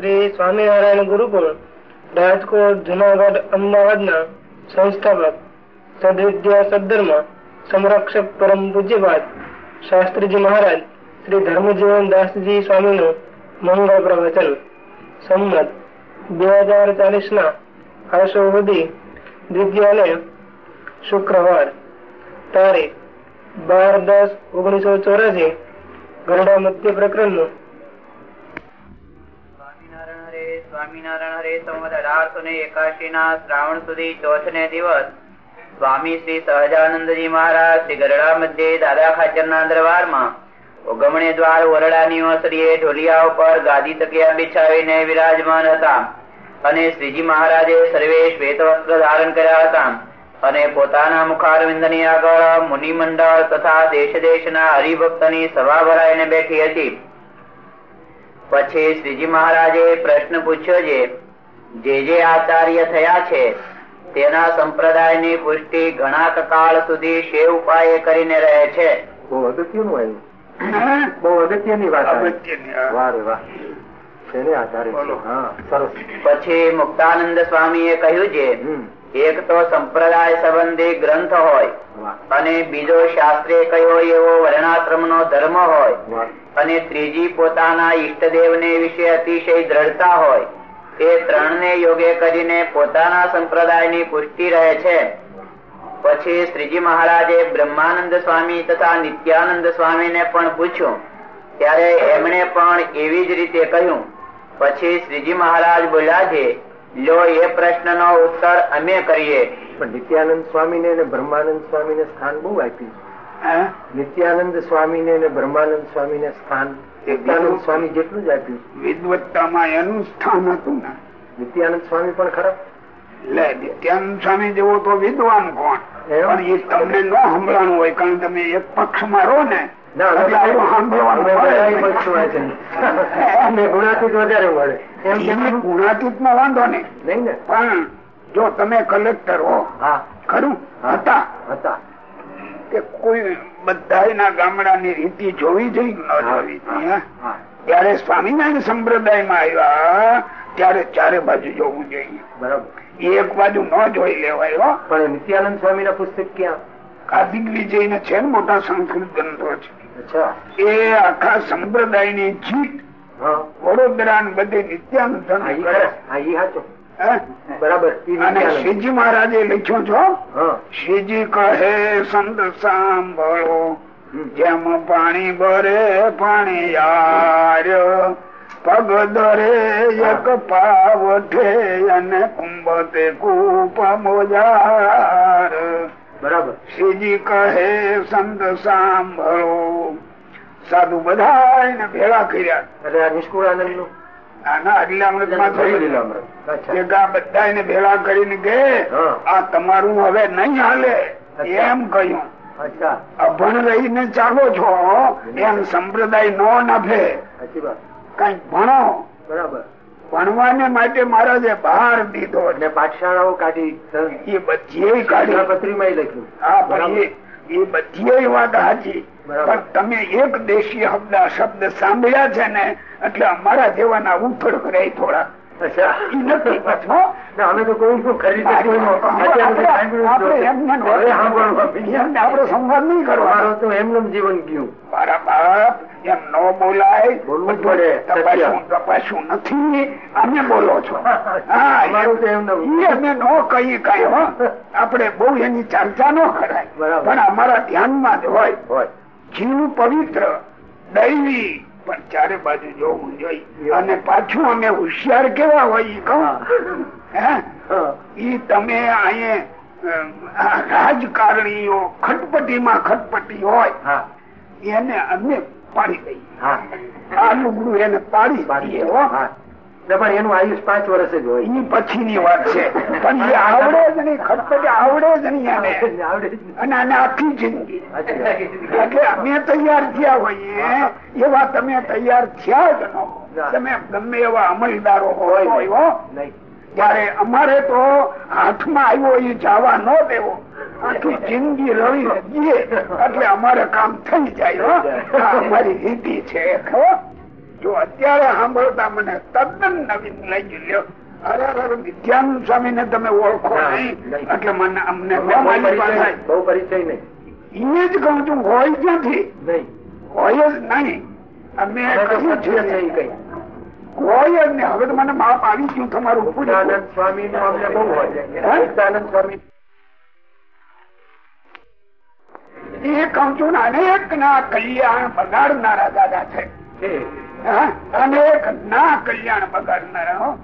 શ્રી સ્વામિનારાયણ ગુરુકુળ, રાજકોટ, જુનાગઢ, અમદાવાદના સંસ્થાપક, સદવિદ્યા સદધર્મ, સંરક્ષક પરમ પૂજ્યપાદ, શાસ્ત્રીજી મહારાજ, શ્રી ધર્મજીવન દાસજી સ્વામીનું મંગળ પ્રવચન. સંમત બે હજાર ચાલીસ ના આશો સુધી દ્વિતીય શુક્રવાર, તારીખ, બાર દસ ઓગણીસો ચોરાસી, ગરડા મધ્ય પ્રકરણ ઢોલિયા ઉપર ગાદી તકિયા બિછાવીને વિરાજમાન હતા અને શ્રીજી મહારાજે સર્વે શ્વેત વસ્ત્ર ધારણ કર્યા હતા અને પોતાના મુખારવિંદની આગળ મુનિ મંડળ તથા દેશ દેશના હરિભક્તની સભા ભરાઈને બેઠી હતી. પછી શ્રીજી મહારાજે પ્રશ્ન પૂછ્યો છે જે જે આચાર્ય થયા છે તેના સંપ્રદાયની પુષ્ટિ ઘણા કાળ સુધી શે ઉપાય કરીને રહે છે. બહુ અગત્યનું આવ્યું. બહુ અગત્યની વાત. વાહ વાહ. પછી મુક્તાનંદ સ્વામી એ કહ્યું છે. એક તો સંપ્રદાય સંબંધી ગ્રંથ હોય અને બીજો શાસ્ત્રે કહ્યો એવો વર્ણાશ્રમ નો ધર્મ હોય અને ત્રીજી પોતાના ઈષ્ટદેવને વિશે અતિશય દ્રઢતા હોય, એ ત્રણને યોગે કરીને પોતાના સંપ્રદાયની પુષ્ટિ રહે છે. પછી શ્રીજી મહારાજે બ્રહ્માનંદ સ્વામી તથા નિત્યાનંદ સ્વામી ને પણ પૂછ્યું, ત્યારે એમણે પણ એવી જ રીતે કહ્યું. પછી શ્રીજી મહારાજ બોલ્યા છે લો એ પ્રશ્નનો ઉત્તર અમે કરીએ. પણ નિત્યાનંદ સ્વામી ને બ્રહ્માનંદ સ્વામીને સ્થાન બહુ આપ્યું નિત્યાનંદ સ્વામી ને બ્રહ્માનંદ સ્વામીને સ્થાન નિત્યાનંદ સ્વામી જેટલું જ આપ્યું વિદવત્તામાં એનું સ્થાન હતું ને. નિત્યાનંદ સ્વામી પણ ખરા? લે નિત્યાનંદ સ્વામી જેવો તો વિદ્વાન કોણ? પણ એ તમને ન સંભળાણું હોય કારણ તમે એક પક્ષમાં રહો ને ના સાંભળવાનું વધારે મળે. ગુણાતીતમાં વાંધો ને. પણ જો તમે કલેક્ટર હો ખરું? હતા. હતા. કે કોઈ બધાયના ગામડાની રીતિ જોવી જોઈ ન જોવી. ત્યારે સ્વામિનારાયણ સંપ્રદાયમાં આવ્યા ત્યારે ચારે બાજુ જોવું જોઈએ. બરાબર. એક બાજુ ન જોઈ લેવાય પણ નિત્યાનંદ સ્વામી ના પુસ્તક ક્યાં? કાર્તિક વિજય ને છે ને મોટા સંસ્કૃત ગ્રંથો છે. એ આખા સંપ્રદાયની જીત હા વડોદરા બધી ઈ કરે? બરાબર અને શ્રીજી મહારાજે લખ્યું છો શ્રીજી કહે સંત સાંભળો જેમ પાણી ભરે પાણી યાર પગ દરે એક પાવઠે અને કુંભતે કૂપ મોજાર. બરાબર. શ્રીજી કહે સંત સાંભળો સાધુ બધા ભેળા કર્યા. એટલે નિષ્કુળાનંદનું ભેગા કરીને કે આ તમારું હવે નહીં હાલે. એમ કહ્યું. અભણ રહીને ચાલો છો એમ સંપ્રદાય નો નફે કંઈક ભણો. બરાબર. ભણવાને માટે મહારાજે બહાર દીધો. એટલે પાઠશાળાઓ કાઢી એ બધી કાઢી. પત્રીમાં લખ્યું. હા એ બધી વાત બરાબર. પણ તમે એક દેશી હબદા શબ્દ સાંભળ્યા છે ને એટલે અમારા જેવાના ઉફળ કરે થોડા. અચ્છા. ઈ નથી પાછો. ના, અમે તો કોઈ શું ખરીદે કોઈનો. અત્યાર સુધી સાંભળ્યું જ આપણે નહોતું. એમને હવે સાંભળવા એમને આપણો સંવાદ નહીં કરવાનો. એમનું જીવન ગયું. મારા બાપ એમ ન બોલાય. બોલવું પડે, તપાસું તપાસું નથી. અમે બોલો છો. અમે ન કહી કઈ હો. આપડે બહુ એની ચર્ચા ન કરાય. પણ અમારા ધ્યાનમાં જ હોય. જીવ પવિત્ર દૈવી. પણ ચારે બાજુ જોવું જોઈએ અને પાછું અમે હોશિયાર કેવા હોય કહો. ઈ તમે અહીંયા રાજકારણીઓ ખટપટીમાં ખટપટી હોય હા. એને અમે પાડી દઈએ. હા. આ લુગડું એને પાડી પાડીએ પણ એનું આયુષ પાંચ વર્ષ જ હોય. ઈ પછીની વાત છે. પણ એ આવડે જ નહીં. ખટપટ આવડે જ નહીં આવડે અને આને આખી જિંદગી. એટલે અમે તૈયાર થયા હોઈએ. એવા તમે તૈયાર થયા જ નો તમે ગમે એવા અમલદારો હોય ત્યારે અમારે તો હાથમાં આવ્યો એ જવા ન દેવો. આખી જિંદગી રવી જઈએ. એટલે અમારે કામ થઈ જાય અમારી રીતિ છે હો. જો અત્યારે સાંભળતા મને તદ્દન નવીન લઈ લ્યો. અરે અરે નિત્યાનંદ સ્વામી ને તમે ઓળખો નહીં. એટલે મને અમને બહુ પરિચય નહીં, એ જ કહું છું હોય જ નથી હોય જ નહીં. અમે કહ્યું છે. કઈ. હોય જ નહીં. હવે તો મને માપ આવી ગયું તમારું પૂરેપૂરું. સ્વામી નું અમને બહુ હોય? સ્વામી એ કહું છું અનેક ના કલ્યાણ બગાડનારા દાદા છે? અનેક ના કલ્યાણ બગાડનારા.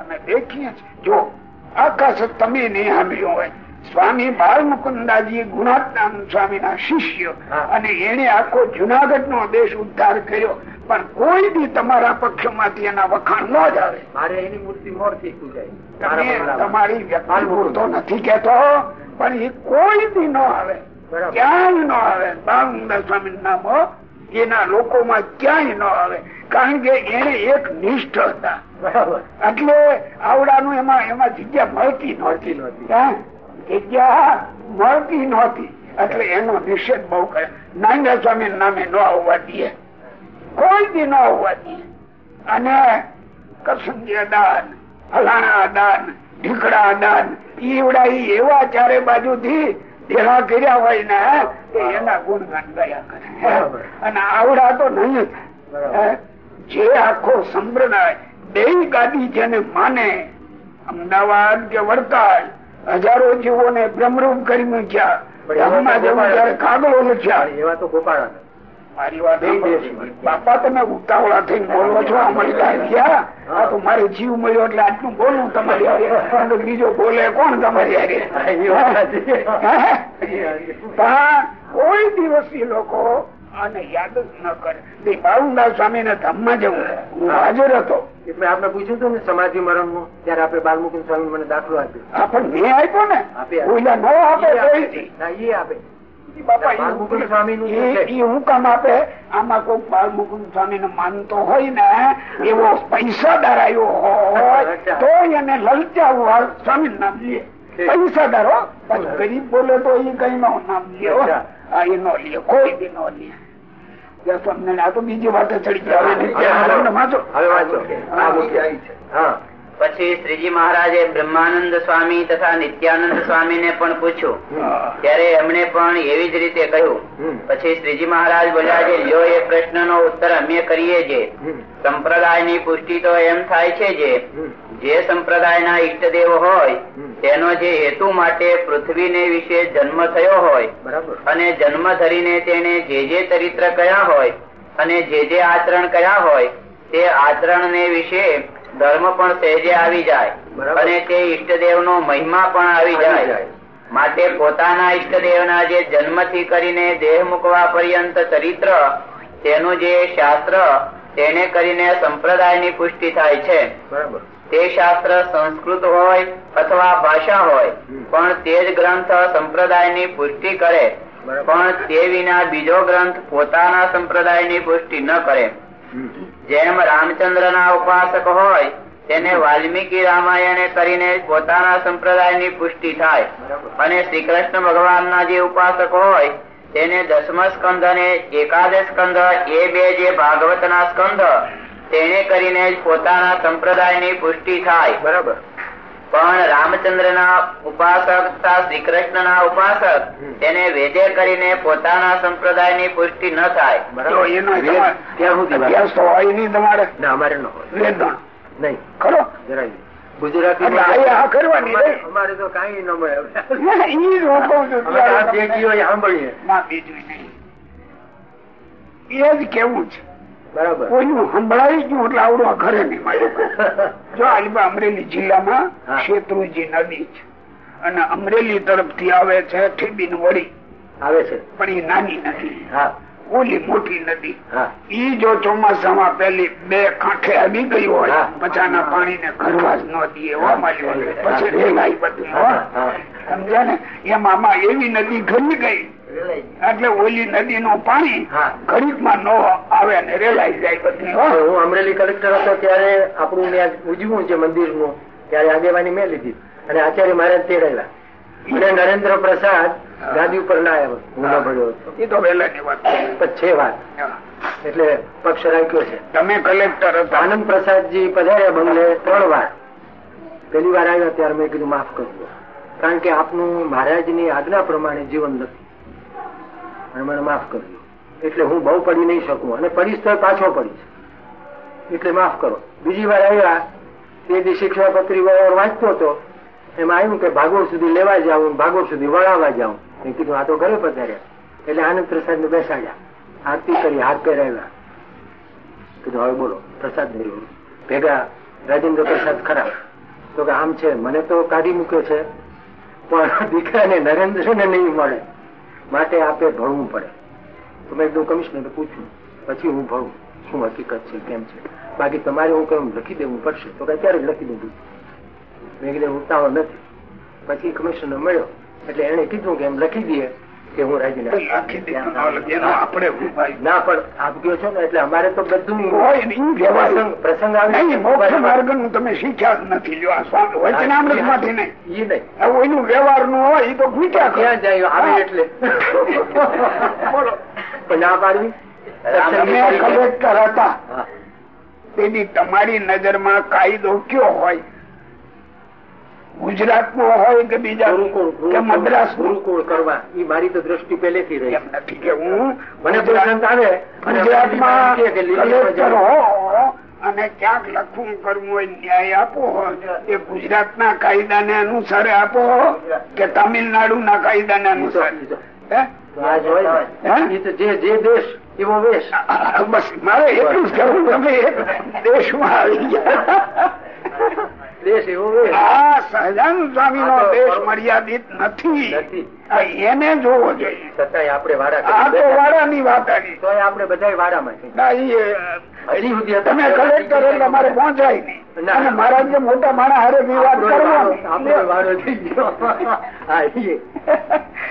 અમે દેખીએ જો આકાશ તમે નિહામ્યો હોય સ્વામી બાળ મુકુંદાજી ગુણાત્માન સ્વામી ના શિષ્ય અને એને આખો જુનાગઢ નો દેશ ઉદ્ધાર કર્યો પણ કોઈ બી તમારા પક્ષમાંથી એના વખાણ ન જ આવે મારે એની મૂર્તિ મોરથી પૂજાય તમે. તમારી વ્યક્તિ પૂરતો નથી કેતો પણ એ કોઈ બી ન આવે. ક્યાંય ન આવે બાળમુંડા સ્વામી નામ. એના લોકોમાં ક્યાંય ન આવે. કારણ કે એને એક નિષ્ઠ હતા. એટલે આવડાનું એમાં એમાં જગ્યા મળતી નહોતી. જગ્યા મળતી નહોતી. એટલે એનો નિષેધ બહુ કરે નાના સ્વામી નામે ન આવવા દે કોઈ દી ન આવવા દે અને કસંગીય દાન ફલાણા દાન ઢીકડા દાન ઈવડા એવા ચારે બાજુથી ભેળા કર્યા હોય ને એના ગુણગાન ગયા કરે. અને આવડા તો નહીં. જ. આખો સંપ્રદાય બે ગાદી જેને માને અમદાવાદ કે વડતાલ હજારો જીવોને બ્રહ્મરૂપ કરી મૂક્યા. જવું ત્યારે કાગળો લખ્યા. એવા તો ગોપાળા બાપા તમે ઉતાવળા થઈને બોલો છો અમલતા ગયા આ તો મારે જીવ મળ્યો એટલે આટલું બોલવું તમારી હારે. બીજો બોલે કોણ તમારી હારે? પણ કોઈ દિવસ એ લોકો આને યાદ જ ન કરે. બાળુદાસ સ્વામી ને ધામમાં જવું. હું હાજર હતો. એટલે આપણે પૂછ્યું હતું ને સમાધિ મરણનું ત્યારે આપણે બાલમુકુંદ સ્વામી મને દાખલો આપ્યો. પણ મેં આપ્યો ને. આપ્યા. ન આપે. હું કામ આપે? આમાં કોઈ સ્વામી ને માનતો હોય ને એવો હોય તો એને સ્વામી નામ લે. ગરીબ બોલે તો એ કઈ નો નામ લે એ નો લે કોઈ બી નો લે. સ્વામિનારાયણ, આ તો બીજી વાતે ચડી ગયા. વાંચો. હવે વાંચો. હા. પછી શ્રીજી મહારાજે બ્રહ્માનંદ સ્વામી તથા નિત્યાનંદ સ્વામી ને પણ પૂછ્યું. ત્યારે એમણે પણ એવી જ રીતે કહ્યું. પછી શ્રીજી મહારાજ બોલ્યા છે લ્યો એ પ્રશ્નનો ઉત્તર અમે કરીએ છે સંપ્રદાયની પુષ્ટિ તો એમ થાય છે જે. જે સંપ્રદાયના ઈષ્ટદેવ હોય તેનો જે હેતુ માટે પૃથ્વીને વિશે જન્મ થયો હોય અને જન્મ ધરીને તેને જે જે ચરિત્ર કયા હોય અને જે જે આચરણ કયા હોય તે આચરણ ને વિશે ધર્મ પણ સહેજે આવી જાય. અને તે ઈષ્ટદેવ નો મહિમા પણ આવી જાય. માટે પોતાના ઈષ્ટદેવના જે જન્મથી કરીને દેહ મૂકવા પર્યંત ચરિત્ર તેનું જે શાસ્ત્ર તેને કરીને સંપ્રદાયની પુષ્ટિ થાય છે. તે શાસ્ત્ર સંસ્કૃત હોય અથવા ભાષા હોય પણ તે જ ગ્રંથ સંપ્રદાયની પુષ્ટિ કરે. પણ તે વિના બીજો ગ્રંથ પોતાના સંપ્રદાયની પુષ્ટિ ન કરે. જેમ રામચંદ્રના ઉપાસક હોય, તેને વાલ્મીકી રામાયણે કરીને પોતાના સંપ્રદાયની પુષ્ટિ થાય. અને શ્રી કૃષ્ણ ભગવાનના જે ઉપાસક હોય, તેને દસમ સ્કંધ અને એકાદશ સ્કંધ એ બે જે ભાગવતના સ્કંધ તેને કરીને પોતાના સંપ્રદાયની પુષ્ટિ થાય. બરાબર. પણ રામચંદ્રના ઉપાસક તથા શ્રી કૃષ્ણના ઉપાસક તેને વેદે કરીને પોતાના સંપ્રદાયની પુષ્ટિ ન થાય. તમારે ના અમારે ન હોય. નહીં. ખરો? જરાય ગુજરાતી અમારે- તો કાંઈ ન મળે સાંભળીએ. એ જ કેવું છે. બરાબર. કોઈનું સંભળાઈ ગયું એટલે આવડું ઘરે નહીં મળે. જો આલબા અમરેલી જિલ્લામાં શેત્રુજી નદી છે અને અમરેલી તરફથી આવે છે ઠેબીન વળી. આવે છે. પણ એ નાની નદી. ઓલી મોટી નદી. ઈ જો ચોમાસામાં પેલી બે કાંઠે આવી ગઈ હોય પછાના પાણી ને ઘરવા જ ન દે એવા માલ્યો પછી રેલાઈ બધી. સમજ્યા ને? એમાં એવી નદી ઘરી ગઈ. એટલે ઓલી નદી નું પાણી. ઘડીકમાં ન આવે ને રેલાઈ જાય બધી હું. અમરેલી કલેક્ટર હતો ત્યારે આપણું ત્યાં ઉજવું છે મંદિરનું ત્યારે આગેવાની મેં લીધી. અને આચાર્ય મહારાજ તેડેલા અને નરેન્દ્ર પ્રસાદ ગાદી ઉપર ના આવ્યો હું ના ભર્યો હતો. એ તો વહેલા ની વાત છે. વાત. એટલે પક્ષ રાખ્યો છે. તમે કલેક્ટર આનંદ પ્રસાદજી પધાર્યા બંગલે ત્રણ વાર. પેલી વાર આવ્યા ત્યારે મેં કીધું માફ કરજો. કારણ કે આપનું મહારાજની આજ્ઞા પ્રમાણે જીવન નથી. અને મને માફ કરજો. એટલે હું બહુ પડી નહીં શકું અને પડીશ તો પાછો પડીશ એટલે માફ કરો. બીજી વાર આવ્યા, તે જે શિક્ષાપત્રી વાંચતો હતો. એમાં આવ્યું કે ભાગોળ સુધી લેવા જાઉં, ભાગોળ સુધી વળાવવા જાઉં. મેં કીધું, આ તો ઘરે પધાર્યા. એટલે આનંદ પ્રસાદ ને બેસાડ્યા. આરતી કરી, હાથ પહેરાવ્યા કીધું, હવે બોલો, પ્રસાદ મેળવો ભેગા રાજેન્દ્ર પ્રસાદ ખરા. તો કે, આમ છે, મને તો કાઢી મૂક્યો છે, પણ દીકરાને નરેન્દ્ર ને નહીં મળે. માટે આપે ભણવું પડે. તો મેં એકદમ કમિશનર પૂછ્યું પછી હું ભણું. શું હકીકત છે, કેમ છે? બાકી તમારે હું કેમ લખી દેવું પડશે. તો કે ત્યારે લખી દીધું મેં કીધું, ઉતાવળ નથી. પછી કમિશનર મળ્યો. એટલે એને કીધું કે, એમ લખી દઈએ. કે હું રાજી ન આપણે ના પણ આપ ગયો છો ને એટલે અમારે તો બધું. પ્રસંગ પ્રસંગ આવે મોક્ષ માર્ગનું તમે શીખ્યા જ નથી. જો આ વચનામૃતમાંથી નહીં. એ નહીં. એનું વ્યવહારનું હોય એ તો ભૂખ્યા ક્યાં જાય આવે એટલે. બોલો. પણ ના પાડવી? તમે કલેક્ટર હતા. તેની તમારી નજરમાં કાયદો કયો હોય? ગુજરાત નો હોય કે બીજા કે મદ્રાસ નો ગુરુકુળ કરવા. એ મારી તો દ્રષ્ટિ પહેલેથી રહી. નથી કે હું મને આવે. ગુજરાતમાં કલેક્ટર હો અને ક્યાંક લખવું કરવું હોય ન્યાય આપો એ ગુજરાતના કાયદાને અનુસારે આપો કે તમિલનાડુ ના કાયદા ને. અનુસારે. તો. જે જે દેશ એવો વેશ. બસ મારે એટલું જ કરવું તમે દેશમાં આવી ગયા. દેશ એવો આ સહજાનંદ સ્વામી નો દેશ મર્યાદિત નથી. એને જોવો જોઈએ. છતાંય આપણે વાડા. વાડાની વાત આવી. તોય આપણે બધાય વાડામાં છે ના, તમે કલેક્ટર એટલે મારે પહોંચાય નહીં. અને મારા જે મોટા માણસ હારે વિવાદ આપણો કરવો વારો થઈ ગયો. હા ઈ.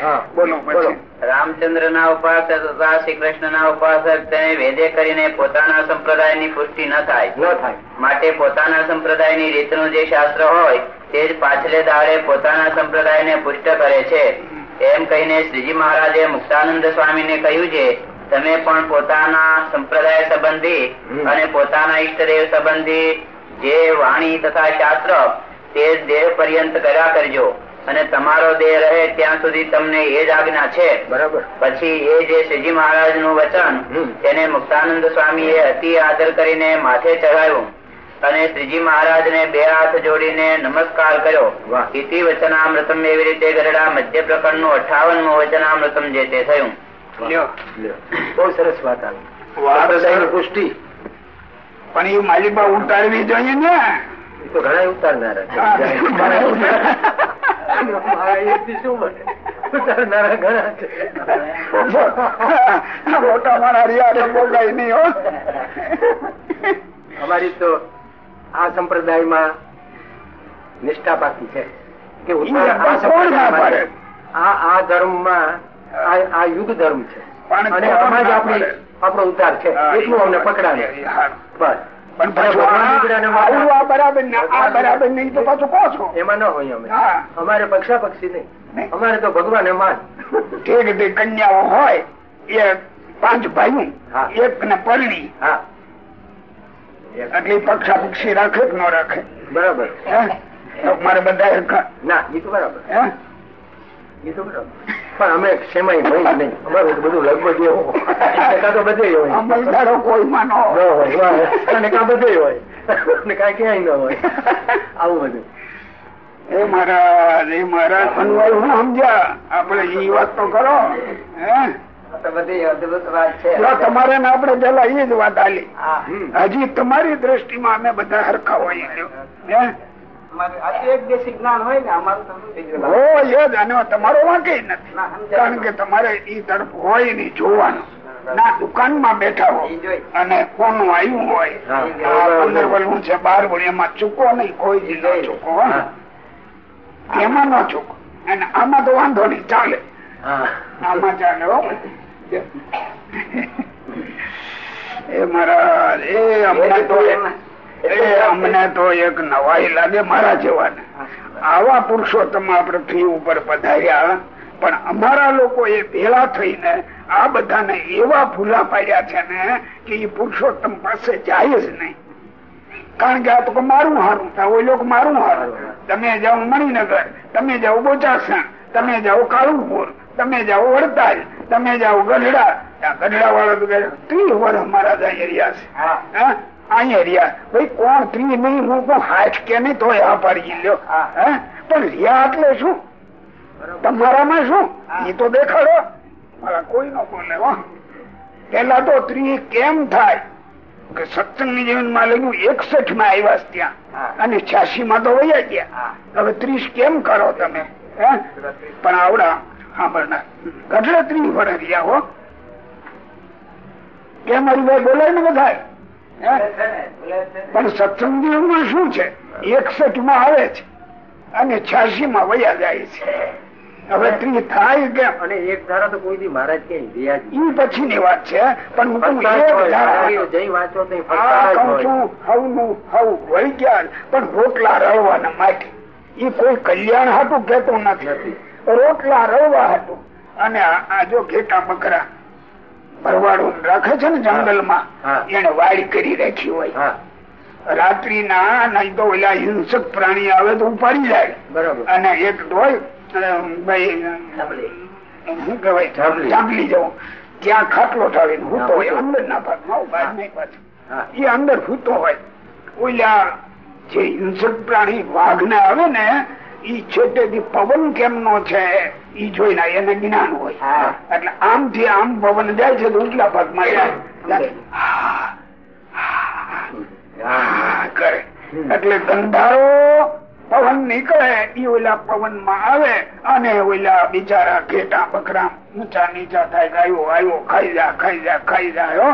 હા. બોલો પછી. રામચંદ્ર ના ઉપાસક તથા શ્રી કૃષ્ણ ના ઉપાસક તેને વેદે કરીને પોતાના સંપ્રદાયની પુષ્ટિ ન થાય. ન થાય. માટે પોતાના સંપ્રદાયની રીતનું જે શાસ્ત્ર હોય તે જ પાછલે દાડે પોતાના સંપ્રદાય ને પુષ્ટ કરે છે. એમ કહીને શ્રીજી મહારાજે મુક્તાનંદ સ્વામી ને કહ્યું છે તમે પણ પોતાના સંપ્રદાય સંબંધી અને પોતાના ઈષ્ટદેવ સંબંધી જે વાણી તથા શાસ્ત્ર તે દેહ પર્યંત કર્યા કરજો. અને તમારો દેહ રહે ત્યાં સુધી તમને એ જ આજ્ઞા છે. બરાબર. પછી એ જે શ્રીજી મહારાજનું વચન તેને મુક્તાનંદ સ્વામી એ અતિ આદર કરીને માથે ચઢાવ્યું અને શ્રીજી મહારાજ ને બે હાથ જોડીને નમસ્કાર કર્યો. ઇતિ વચનામૃતમ એવી રીતે ગરડા મધ્ય પ્રકરણનું અઠાવનમું વચનામૃતમ જે તે થયું. લ્યો. લ્યો. બહુ સરસ વાત આવી. પુષ્ટિ. પણ એ માલિકા ઉતારવી જોઈએ ને? તો ઘણા ઉતારનારા. મારા ઘણા મોટા માણા રિયા બોલાય નહીં અમારી તો આ સંપ્રદાયમાં નિષ્ઠા છે કે આ આ ધર્મમાં આ યુગ ધર્મ છે. અને આમાં જ આપણે આપણો ઉતાર છે. એટલું અમને પકડાવે બસ. એમાં અમારે પક્ષા પક્ષી નહીં. અમારે તો ભગવાન ઠીક કન્યાઓ હોય એ પાંચ ભાઈ. એક ને પરણી. હા એટલે પક્ષા પક્ષી રાખે કે ન રાખે? બરાબર. હે? મારે બધા ના એ તો બરાબર. હે? એ તો બરાબર. પણ અમે સેમાય ભાઈ નહીં. અમારું બધું લગભગ ટકા તો બધે હોય. અમલદારો કોઈમાં ન ન હોય. હોય. વાહ. અને કાં બધે હોય. અને કાંઈ ક્યાંય ન હોય. આવું બધું. એ મહારાજ રે મહારાજ અન્વય સમજ્યા. આપડે એ વાત તો કરો. હે? બધી અદભુત વાત છે. જો તમારે ને આપડે પેલા એ જ વાત આલી. હજી તમારી દ્રષ્ટિમાં અમે બધા હરખા હોય તમારો વાંકે નથી. કારણ કે તમારે ઈ તરફ હોય નહીં જોવાનું. ના દુકાનમાં બેઠા હો. અને કોનું આવ્યું હોય. પંદર વલણું છે બાર વળી એમાં ચૂકો નહીં. કોઈ જ ન ચૂકો હો. એમાં ન ચૂકો અને આમાં તો વાંધો નહીં ચાલે. આમાં ચાલે હો. અમને તો એક નવાઈ લાગે મારા જેવાને. આવા પુરુષોત્તમ આ પૃથ્વી ઉપર પધાર્યા, પણ અમારા લોકો એ ભેળા થઈને આ બધાને એવા ભૂલા પાડ્યા છે ને કે એ પુરુષોત્તમ પાસે જાય જ નહીં. કારણ કે આ તો મારું હારું થાય લોકો મારું હારું તમે જાઓ મણિનગર, તમે જાઓ બોચાસણ તમે જાઓ કાળુપુર તમે જાઓ વડતાલ તમે જાઓ ગઢડા. ગઢડા વાળા તો વર્ષ મારા અહીંયા રહ્યા છે. અહીંયા રહ્યા ભાઈ કોણ ત્રીસ નહીં હું કોણ હાથ કે નહીં તોય આ પાડી લ્યો. પણ રહ્યા એટલે શું? તમારામાં શું? એ તો દેખાડો. મારા કોઈ ન બોલે પેલા તો ત્રીસ કેમ થાય? કે સત્સંગની જીવનમાં લખ્યું એકસઠમાં આવ્યા ત્યાં. અને છ્યાસી માં તો વયા ગયા. હવે ત્રીસ કેમ કરો તમે? હે? પણ આવડા. સાંભળનાર ગઢડા ત્રીસ હો. કેમ હરિભાઈ બોલાય ને બધા પણ સત્સંગ જીવનમાં શું છે? એકસઠમાં આવે છે અને છ્યાસી માં વયા જાય છે. હવે ત્રી થાય કેમ? અને એક ધારા તો કોઈ મહારાજ કે ઈ પછી ની વાત છે પણ હું વાંચો હવનું હવ વળી પણ રોટલા રળવાના માટે ઈ કોઈ કલ્યાણ હતું કેતો નથી. રોટલા રળવા હતું. અને આ જો ઘેટા બકરા ભરવાડો રાખે છે ને જંગલમાં હા. એને વાડી કરી રાખી હોય. રાત્રિ ના નહીં તો ઓલા હિંસક પ્રાણી આવે તો ઉપાડી જાય. બરાબર. અને એક ડોય ભાઈ શું કહેવાય. જાંબલી જવું. ત્યાં ખાટલો ઠાવીને હૂતો હોય. અંદર ના ભાગમાં બહાર નહીં પાછું. એ અંદર હૂતો હોય. ઓલા જે હિંસક પ્રાણી વાઘ ને આવે ને ઈ છેટેથી પવન કેમનો છે ઈ જોઈને એને જ્ઞાન હોય. એટલે આમ થી આમ પવન જાય છે ઉપલા ભાગમાં કરે. એટલે ગંધારો પવન નીકળે ઈ ઓલા પવનમાં આવે અને ઓલા બિચારા ઘેટા બકરા ઊંચા નીચા થાય ગાયો આવ્યો ખાઈ જા ખાઈ જા ખાઈ જાય હો.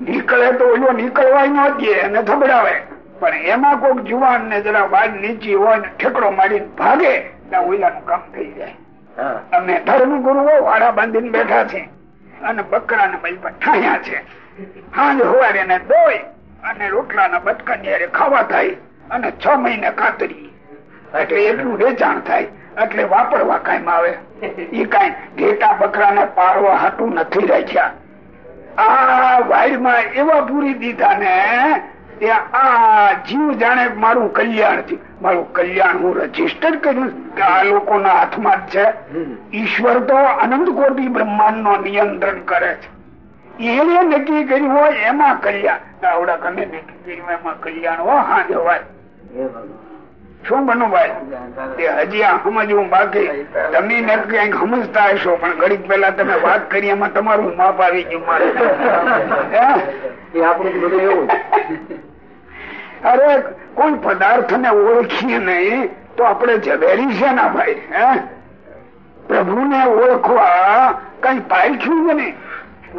નીકળે તો ઓલો નીકળવાય ન દે અને થબડાવે પણ એમાં કોક જુવાન ને જરા બાર નીચી હોય ને ઠેકડો મારીને ભાગે ઓલાનું કામ થઈ જાય. અમે ધર્મ ગુરુઓ વાળા બાંધીને બેઠા છે અને બકરા ને બલપા ઠાયા છે. હાંજ હોવારે ને દોય અને રોટલા ના બટકન ખાવા થાય અને છ મહિને કાતરી એટલે એટલું વેચાણ થાય એટલે વાપરવા કાયમ આવે ઈ કઈ ઘેટા બકરા ને પાળવા હાટું નથી રાખ્યા. આ વાયરમાં એવા પૂરી દીધા ને ત્યાં આ જીવ જાણે મારું કલ્યાણ થયું. મારું કલ્યાણ હું રજિસ્ટર કર્યું કે આ લોકોના હાથમાં જ છે. ઈશ્વર તો અનંત કોટી બ્રહ્માંડ નો નિયંત્રણ કરે છે. એને નક્કી કર્યું હોય એમાં કલ્યાણ. આવડા કને નક્કી કર્યું એમાં કલ્યાણ હો હા જવાય શું બનું ભાઈ? તે હજી આ સમજવું બાકી. તમે ને ક્યાંક સમજતા હશો પણ ઘડીક પેલા તમે વાત કરી એમાં તમારું માપ આવી ગયું મારે. આપણું બધું એવું. અરે, કોઈ પદાર્થ ને ઓળખીએ નહીં, તો આપણે ઝવેરી છે ના ભાઈ, હે? પ્રભુ ને ઓળખવા કઈ પાયખ્યું જ નહીં.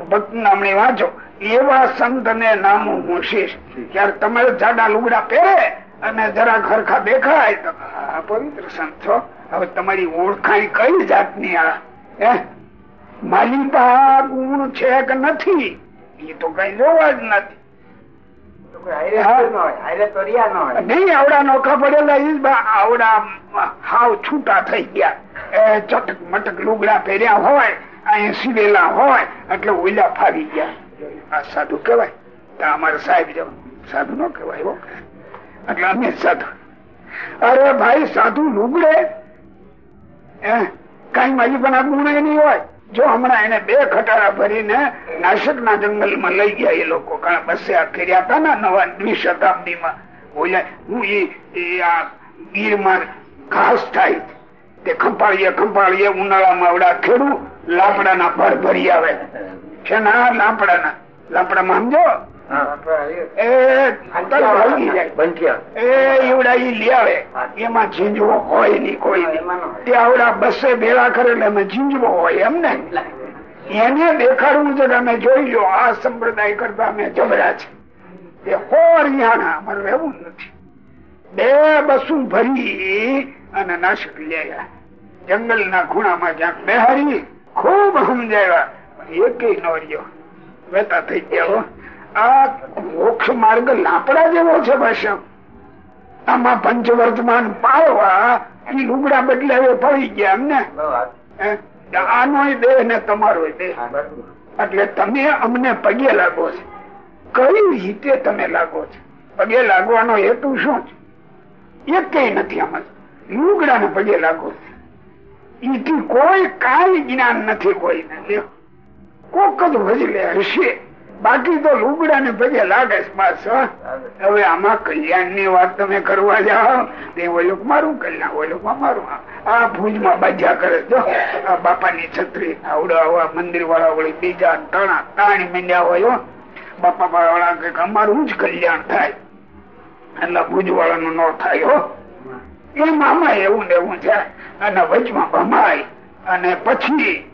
ભક્ત નામની વાંચો. એવા સંત ને નામ હોશીશ ત્યારે તમે જાડા લુગડા પહેરે અને જરા ખરખા દેખાય, તો, આ પવિત્ર સંત છો. હવે તમારી ઓળખાણ કઈ જાતની આ? હે? માલિકા ગુણ છે કે નથી? એ તો કઈ જોવા જ નથી. નહીં આવડા નોખા પડેલા આવડા હાવ છૂટા થઈ ગયા. એ ચટક મટક લુગડા પહેર્યા હોય અહીંયા સીવેલા હોય એટલે ઓલા ફાવી ગયા. આ સાધુ કેવાય તો અમારે સાહેબ જો સાધુ નો કેવાય એટલે અમે સાધુ. અરે ભાઈ સાધુ લુગડે કઈ મારી પણ આ ગુણ નહીં હોય. જો હમણાં એને બે ખટારા ભરીને નાસિક ના જંગલમાં લઈ ગયા એ લોકો બસે આ હતા ને નવા દ્વિશતાબ્દી માં બોલ્યા હું એ આ ગીરમાં ઘાસ થાય. તે ખંપાળીએ ખંપાળીએ ઉનાળામાં આવડા ખેડૂ લાપડા ના ભર ભરી આવે. છે ના લાપડા માં સમજો? એને દેખાડવું છે તમે જોઈ લો આ સંપ્રદાય કરતા અમે જબરા છે તે હો રિહાણા અમારે રહેવું નથી બે બસું ભરી અને નાશક લેયા જંગલ ના ખૂણામાં જ્યાં બેહારી ખૂબ સમજાવ્યા એકેય નો રહ્યો વેતા થઈ ગયા. આ મોક્ષ માર્ગ લાપડા જેવો છે બસ આમાં પંચવર્તમાન પાડવા એ લુગડા બદલાવે પડી ગયા એમને આનો દેહ ને તમારો દેહ. એટલે તમે અમને પગે લાગો છો. કઈ રીતે તમે લાગો છો? પગે લાગવાનો હેતુ શું છે? એ કઈ નથી આમાં. લુગડા ને પગે લાગો છો. એથી કોઈ કાંઈ જ્ઞાન નથી કોઈને કોક જ ભજલે હશે. બાકી તો લુગડા ને પગે લાગે હવે આમાં કલ્યાણની વાત તમે કરવા જાઓ. તે ઓલું મારું કલ્યાણ ઓલું મારું. આ ભુજમાં બાજા કરે જો આ બાપાની છત્રી આવડો આવા મંદિર વાળા વળી બીજા ટણા તાણી મીંડ્યા હોય હો. બાપા વાળા કે અમારું જ કલ્યાણ થાય. એટલે ભુજ વાળાનું ન થાય હો. એ આમાં એવું ને એવું છે. અને વચમાં ભમાય. અને પછી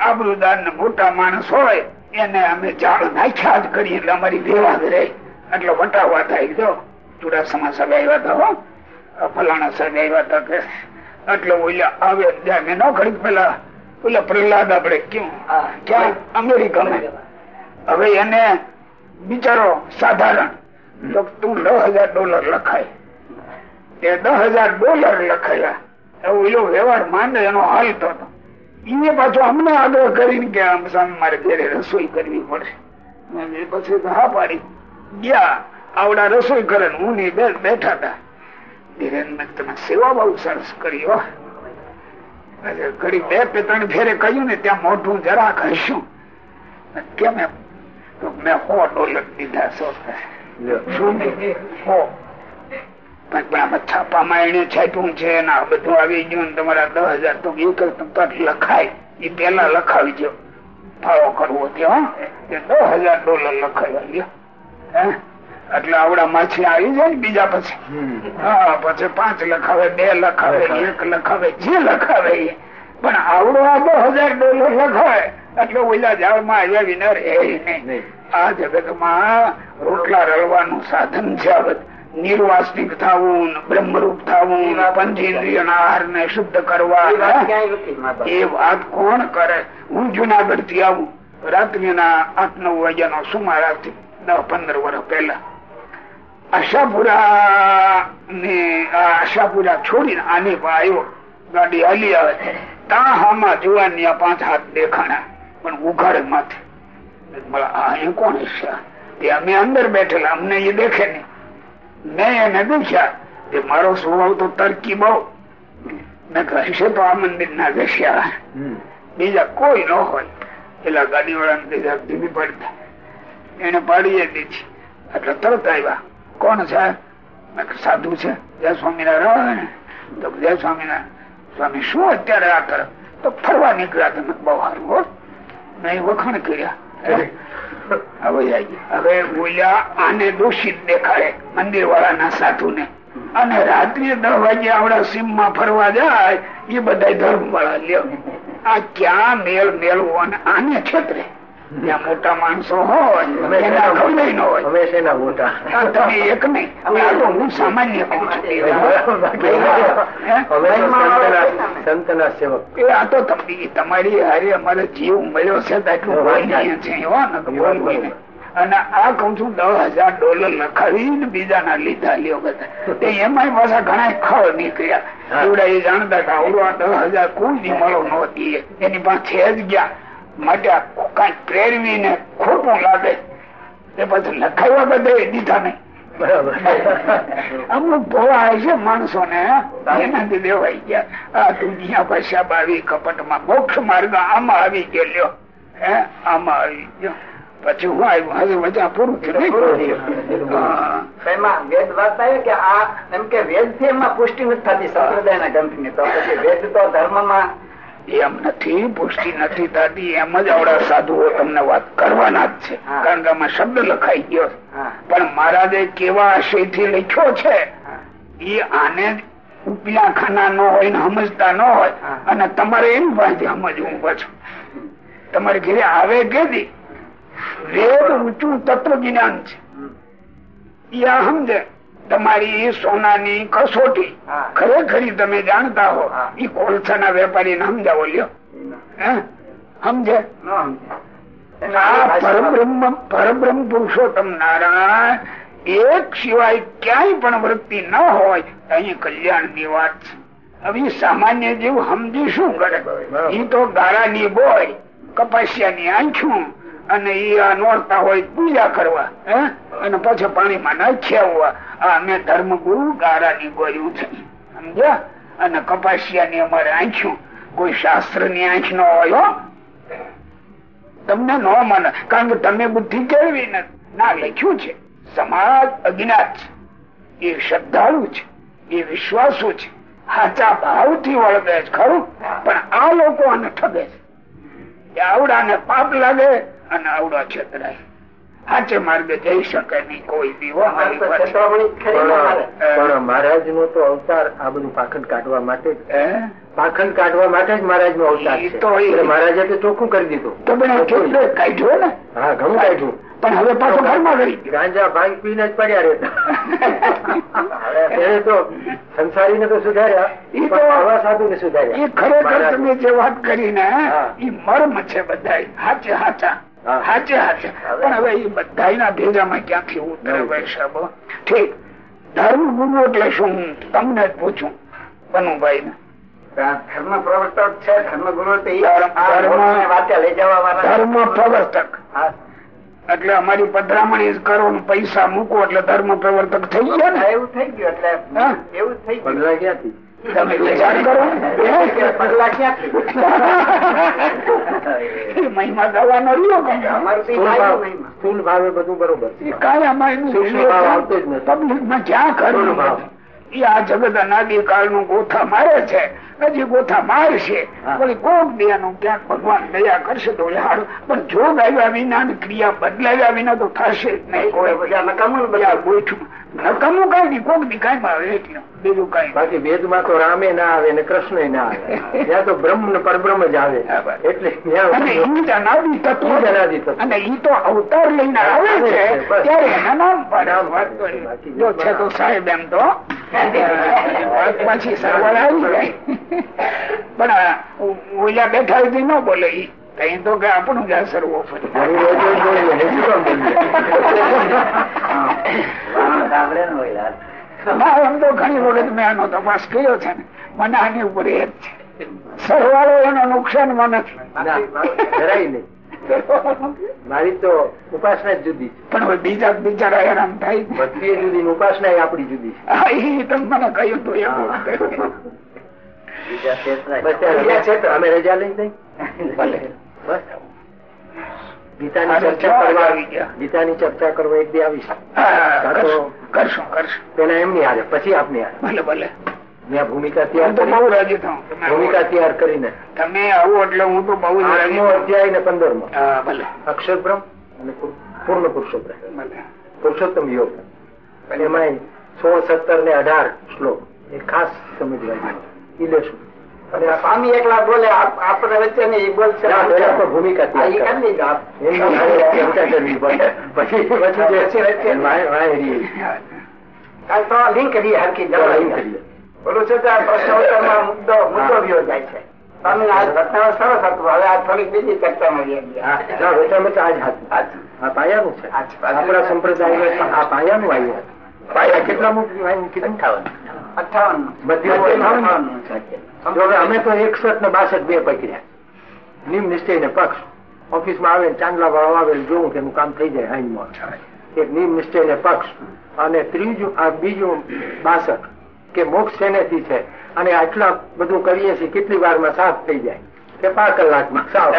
આબરૂદાર ને મોટા માણસ હોય એને અમે જાળ નાખ્યા જ કરીએ એટલે અમારી ભેવા જ રહે. એટલે વટાવવા થાય જો ચુડાસમા સાહેબ આવ્યા હતા હો. ફલાણા સાહેબ આવ્યા હતા કે એટલે ઓલા આવે મેં ન કરી પેલા ઓલા પ્રહલાદ આપડે કેમ ક્યાં? અમેરિકામાં. હવે એને બિચારો સાધારણ. તો તું દસ હજાર ડોલર લખાય. એ દસ હજાર ડોલર લખાયા. એવું વ્યવહાર માંડે એનો હાલતો હતો એ પાછો અમને આગ્રહ કરીને કે આમ સામે મારે ઘરે રસોઈ કરવી પડશે પછી હા પાડી. ગયા, આવડા રસોઈ કરે હું ની બે બેઠા હતા. ધીરેન્દ્ર તમે સેવા બહુ સરસ કરી, હો. ઘડી બે બે ત્રણ ફેરે કહ્યું ને ત્યાં મોઢું જરાક હસ્યું. કેમ એમ? મેં હો ડોલર સો પણ પણ છાપામાં એને છાપ્યું છે ને આ બધું આવી ગયું તમારા દસ હજાર તો એક લખાય. એ પેલા લખાવી દો ફાળો કરવો ત્યાં એ દસ હજાર ડોલર લખાવી લ્યો. એટલે આવડા માછી આવી જાય બીજા પછી. હા પછી પાંચ લખાવે બે લખાવે એક લખાવે જે લખાવે પણ આવડો આ દસ હજાર ડોલર લખાવે એટલે ઓલા ઝાડમાં આવ્યા વિના રહે નહીં. આ જગતમાં રોટલા રળવાનું સાધન છે આ બધું. નિર્વાસનિક થવું બ્રહ્મરૂપ થવું પંચેન્દ્રિય આહાર ને શુદ્ધ કરવા. એ વાત કોણ કરે? હું જુનાગઢથી આવું. રાત્રિના આઠ નવ વાગ્યાનો સુમારાથી દસ પંદર વર્ષ પહેલા આશાપુરા ને આશાપુરા છોડીને આની આવ્યો. ગાડી હાલી આવે. તા હામાં જોવાની આ પાંચ હાથ દેખાણા પણ ઉઘાડ માથે. કોણ છે? અમે અંદર બેઠેલા અમને એ દેખે નહીં. મેં એને પૂછ્યા કે મારો સ્વભાવ તો તરકી બહુ. મેં કહેશે તો આ મંદિર ના જશ્યા બીજા કોઈ ન હોય. પેલા ગાડી વાળા ધીમી પડતા એને પાડીએ દીધી. એટલે તરત આવ્યા. કોણ છે? સાધુ છે. જય સ્વામિનારાયણ તો જય સ્વામિનારાયણ સ્વામી શું અત્યારે આ કરે? તો ફરવા નીકળ્યા તમે બહુ સારું હો. મેં વખાણ કર્યા. હવે બોલ્યા, આને દોષિત દેખાડે મંદિર વાળાના સાધુ ને અને રાત્રે દસ વાગે આવડા સીમમાં ફરવા જાય, એ બધા ધર્મ વાળા લ્યો. આ ક્યાં મેળ મેળવો આને છેતરે? જ્યાં મોટા માણસો હોય ખબર ન હોય. હંમેશા મોટા. આ તમે એક નહીં હવે આ તો હું સામાન્ય કહું છું હે? સંતના સેવક. એ આ તો તમે તમારી હારે અમારે જીવ મળ્યો છે એટલું ને. અને આ કઉ છું દસ હજાર ડોલર લખાવી બીજા બીજાના લીધા લ્યો બધા. તે એમાંય પાછા ઘણા ખળ નીકળ્યા. એવડા એ જાણતા કે આવડો આ દસ હજાર કોઈ દી મળો નહોતી. એની પાસે જ ગયા. માટે કઈ પ્રેરવી ને ખોટું લાગે. એ પછી લખાવ્યા બધા દીધા નહીં. બરાબર. અમુક ભોળા છે માણસો ને એનાથી દેવાઈ ગયા. આ દુનિયા પૈસા આવી કપટમાં મોક્ષ માર્ગ આમાં આવી ગયો હે? આમાં આવી ગયો. પછી હું આવ્યું. હવે વજા પૂરું થયું. એમાં વેદ વાત આવે કે આ એમ કે વેદથી એમાં પુષ્ટિ નથી થતી ગ્રંથની તો પછી વેદ તો ધર્મમાં એમ નથી પુષ્ટિ નથી થતી એમ જ આવડા સાધુઓ તમને વાત કરવાના જ છે. કારણ કે આમાં શબ્દ લખાઈ ગયો પણ મહારાજે કેવા આશયથી લખ્યો છે? એ આને ઉપલા ખાના ન હોય ને સમજતા ન હોય. અને તમારે એમ ભાઈ સમજવું પાછું તમારે ઘરે આવે કે વેદ ઊંચું તત્વ જ્ઞાન છે એ સમજે. તમારી સોનાની કસોટી. ખરેખરી તમે જાણતા હો. એ કોલસાના વેપારી ને સમજાવો લ્યો. સમજે? પરબ્રહ્મ પુરુષોત્તમ નારાયણ એક સિવાય ક્યાંય પણ વૃત્તિ ન હોય અહીં કલ્યાણની વાત છે. હવે સામાન્ય જીવ સમજી શું કરે એ તો ગાળાની બોય કપાસિયાની આંખું અને ઈ આ નોરતા હોય પૂજા કરવા, હે? અને પછી પાણીમાં નાખ્યા હોવા આ અમે ધર્મગુરુ ગારાની ગોયું છે. સમજ્યા? અને કપાસિયાની અમારે આંખ્યું. કોઈ શાસ્ત્રની આંખ ન હોય તમને ન માને. કારણ કે તમે બુદ્ધિ કેળવી ના લખ્યું છે? સમાજ અજ્ઞાત છે. એ શ્રદ્ધાળુ છે. એ વિશ્વાસુ છે. સાચા ભાવથી વળગે છે, ખરું? પણ આ લોકો આને ઠગે છે. આવડાને પાપ લાગે અને આવડો છતરાય સાચે માર્ગે જઈ શકે નહીં કોઈ. પણ મહારાજ? નો તો અવતાર આ બધું પાખંડ કાઢવા માટે પાખંડ કાઢવા માટે જ મહારાજ નો અવતાર તો મહારાજે તો ચોખ્ખું કરી દીધું. તો પણ કાઢ્યો ને? હા ઘણું કાઢ્યું. પણ હવે પાછો ઘરમાં કરી ગાંજા ભાંગ પીને જ પડ્યા રહેતા. એને તો સંસારી ને તો સુધાર્યા. એ તો- આવા સાધુ ને સુધાર્યા. એ ખરેખર તમે જે વાત કરી ને એ મર્મ છે બધા હાચે હાચા. હાચે હાચે. પણ હવે એ બધા ભેજામાં ક્યાંથી ઉતરે નહીં. ઠીક. ધર્મ ગુરુ એટલે શું? તમને જ પૂછું બનુભાઈ ને ધર્મ પ્રવર્તક છે ધર્મ ગુરુ ધર્મ- આ ધર્મ- લોકોને વાતે લઈ જવા ધર્મ પ્રવર્તક. હા. એટલે અમારી પધરામણી કરો ને પૈસા મૂકો એટલે ધર્મ પ્રવર્તક થઈ ગયો ને? એવું થઈ ગયું એટલે એવું થઈ ગયું. ક્યાંથી તમે વિચાર કરો. એ મહિમા રહ્યો. અમારું લાગ્યું ભાવ નહીં. સ્થૂળ ભાવે બધું બરોબર. કાંઈ માં ક્યાં સ્થૂળ એ આ જગત અનાદિ કાળનું ગોથા મારે છે. હજી ગોથા મારશે. વળી કોક દયાનું ક્યાંક ભગવાન દયા કરશે તો હારું. પણ જોગ આવ્યા વિના ક્રિયા બદલાવ્યા વિના તો થશે જ નહીં. કોઈ બધા નકામું બધા. નકામું કઈ નહીં કોક દી કાંઈ આવે એટલે. બીજું કઈ બાકી વેદમાં તો રામે ના આવે ને કૃષ્ણ ના આવે. ત્યાં તો બ્રહ્મ ને પરબ્રહ્મ જ આવે. એટલે અનાદિ તત્વ અનાદિ તત્વ. અને ઈ તો અવતાર લઈને આવે છે. ત્યારે એના નામ પર જો છે તો સાહેબ એમ તો. પાછી સરવાળ આવી જાય. પણ ઓલા બેઠા સુધી ન બોલે ઈ. કઈ તો કે આપણું જ. ના એમ તો ઘણી વખત મેં આનો તપાસ કર્યો છે ને. મને આની ઉપર એ જ છે. સરવાળો એનો નુકસાન મને નથી મારી તો ઉપાસના જુદી છે. પણ બીજા બિચારા હેરાન થાય ભક્તિ જુદી ઉપાસના આપડી આપણી જુદી છે. હા, ઈ તમે મને કહ્યું તું અમે રજા લઈ જઈ ગીતાની ચર્ચા કરવા આવી ગયા. ગીતાની ચર્ચા કરવા એક દી આવીશ. કરશું પેલા એમની હારે પછી આપની હારે. ભલે ભલે. ભૂમિકા હું તૈયાર તો કરી. બહુ રાજી થાઉં ભૂમિકા તૈયાર કરીને. તમે આવો એટલે હું તો બહુ રાજી અધ્યાય ને પંદરમાં ભલે. અક્ષર બ્રહ્મ અને પૂર્ણ પુરુષોત્તમ. પુરુષોત્તમ યોગ. એમાં સોળ સત્તર ને અઢાર શ્લોક. એ ખાસ સમજવા એ લેશું સ્વામી એકલા બોલે આપણે વચ્ચે ને ઈ બોલશે ભૂમિકા પછી પછી લિંક કરી હરકી. બોલું છું તો આ પ્રશ્નોત્તરમાં મુદ્દો મુદ્દો રહ્યો જાય છે. સ્વામી આ ઘટના સરસ હતું. હવે આ થોડીક બીજી ચર્ચામાં ગયા. હા, ના, વચનમાં આ જ હાથું. પાયાનું છે. આપણા સંપ્રદાય આ પાયાનું આવ્યું પાયા કેટલા અમે તો એકસઠ ને બાસઠ બે પકડ્યા નિમ નિશ્ચય ને પક્ષ. ઓફિસમાં આવે ચાંદલા વાળો આવે જોવું કે એનું કામ થઈ જાય હાઈમાં એક નિમ નિશ્ચય ને પક્ષ. અને ત્રીજું આ બીજું બાસઠ. કે મોક્ષ શેનેથી છે? અને આટલા બધું કરીએ છીએ કેટલી વારમાં સાફ થઈ જાય? કે પાંચ કલાકમાં સાફ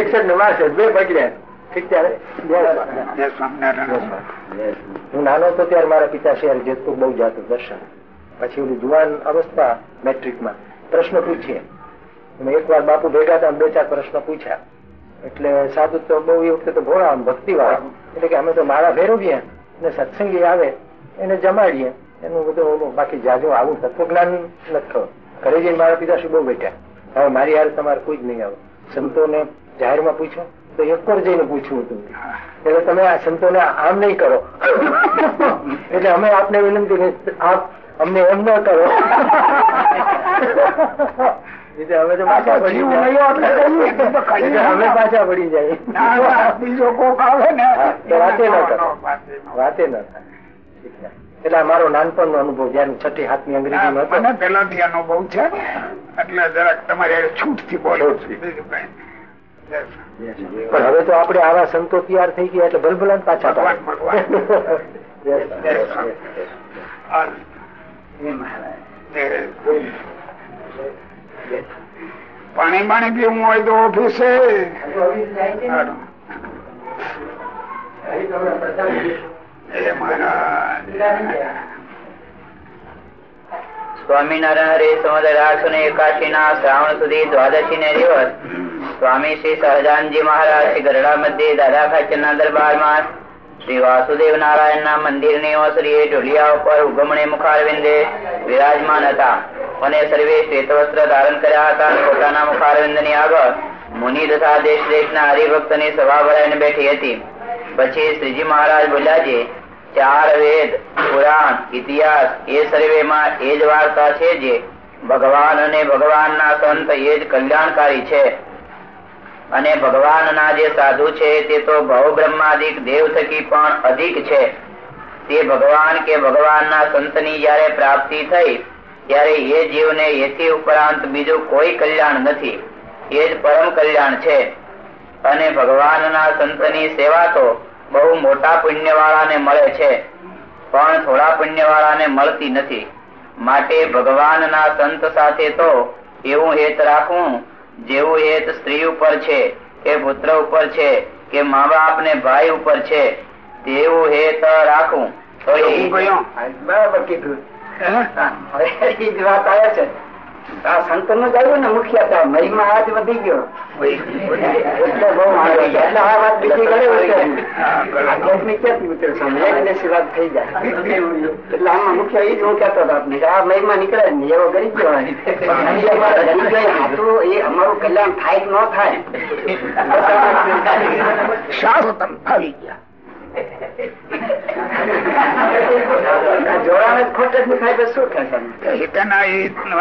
એકસઠ ને બાસઠ બે પકડ્યા ઠીક ત્યારે? જય હું નાનો હતો ત્યારે મારા પિતા શહેર જેતપુર બહુ જાતો દર્શન. પછી ઓલી જુવાન અવસ્થા મેટ્રિકમાં પ્રશ્ન પૂછીએ મેં એક વાર બાપુ ભેગા હતા બે ચાર પ્રશ્ન પૂછ્યા. એટલે સાધુ તો બહુ એ વખતે તો ભોળા ભક્તિ વાળા. એટલે કે અમે તો મારા ફેરવીએ અને સત્સંગી આવે એને જમાડીએ. એનું બધું ઓલું બાકી જાજો આવું તત્વજ્ઞાન નથી ખબર ઘરે જઈને મારા પિતાશ્રી બહુ બેઠા. હવે મારી હારે તમારે કોઈ જ નહીં આવે. સંતોને જાહેરમાં પૂછ્યું તો એક પર જઈને પૂછ્યું હતું. એટલે તમે આ સંતોને આમ નહીં કરો. એટલે અમે આપને વિનંતી આપ અમને એમ ન કરો. એટલે મારો જાય. ના, ના, બીજો કોક આવે ને. વાતે ન મારો નાનપણનો અનુભવ જયારે છઠ્ઠી અનુભવ છે એટલે જરાક તમારે છૂટથી બોલો છૂટથી. પણ હવે તો આપણે આવા સંતો તૈયાર થઈ ગયા એટલે ભલભલા પાછા પાણી પાણી પીવું હોય તો ઓફિસે. મહારાજ. સ્વામિનારાયણ હરે સંવત અઢારસો ને એકાશી ના શ્રાવણ સુધી દ્વાદશી ને દિવસ. સ્વામી શ્રી સહજાનજી મહારાજ શ્રી ગરડા મધ્ય દાદા ખાચર ના દરબારમાં શ્રી વાસુદેવ નારાયણ ના મંદિરની ઓસરીએ ઢોલિયા ઉપર ઉગમણે મુખારવિંદે વિરાજમાન હતા અને સર્વે શ્વેત વસ્ત્ર ધારણ કર્યા હતા પોતાના મુખારવિંદની આગળ મુનિ તથા દેશ દેશ ના હરિભક્તની સભા ભરાઈને બેઠી હતી. પછી શ્રીજી મહારાજ બોલ્યા છે ચાર વેદ, પુરાણ, ઇતિહાસ, એ સર્વેમાં એ જ વાર્તા છે જે ભગવાન અને ભગવાનના સંત એ જ કલ્યાણકારી છે. અને ભગવાનના જે સાધુ છે તે તો ભવ બ્રહ્માદિક દેવ થકી પણ અધિક છે. તે ભગવાન કે ભગવાનના સંતની જયારે પ્રાપ્તિ થઈ, ત્યારે એ જીવને એથી ઉપરાંત બીજું કોઈ કલ્યાણ નથી. એ જ પરમ કલ્યાણ છે. અને ભગવાનના સંતની સેવા તો બહુ મોટા પુણ્યવાળાને મળે છે પણ થોડા પુણ્યવાળાને મળતી નથી. માટે ભગવાનના સંત સાથે તો એવું હેત રાખવું જેવું હેત સ્ત્રી ઉપર છે કે પુત્ર ઉપર છે કે મા બાપ ને ભાઈ ઉપર છે તેવું હેત રાખવું તો એ બરાબર કીધું. એ જ વાત આવે છે. આ સંતનું આવ્યું ને મુખ્ય મહિમા આજ વધી ગયો એટલે બહુ મારે એટલે આ વાત બીજી ઘણી. આધ્યાત્મિક ક્યાંથી ઉતરે? વાત થઈ જાય એટલે આમાં મુખ્ય એ જ હું કહેતો હતો આપને આ મહિમા નીકળે નહીં, એવો ગરીબ હોય. એ અમારું કલ્યાણ થાય ન થાય સારું ફાવી ગયા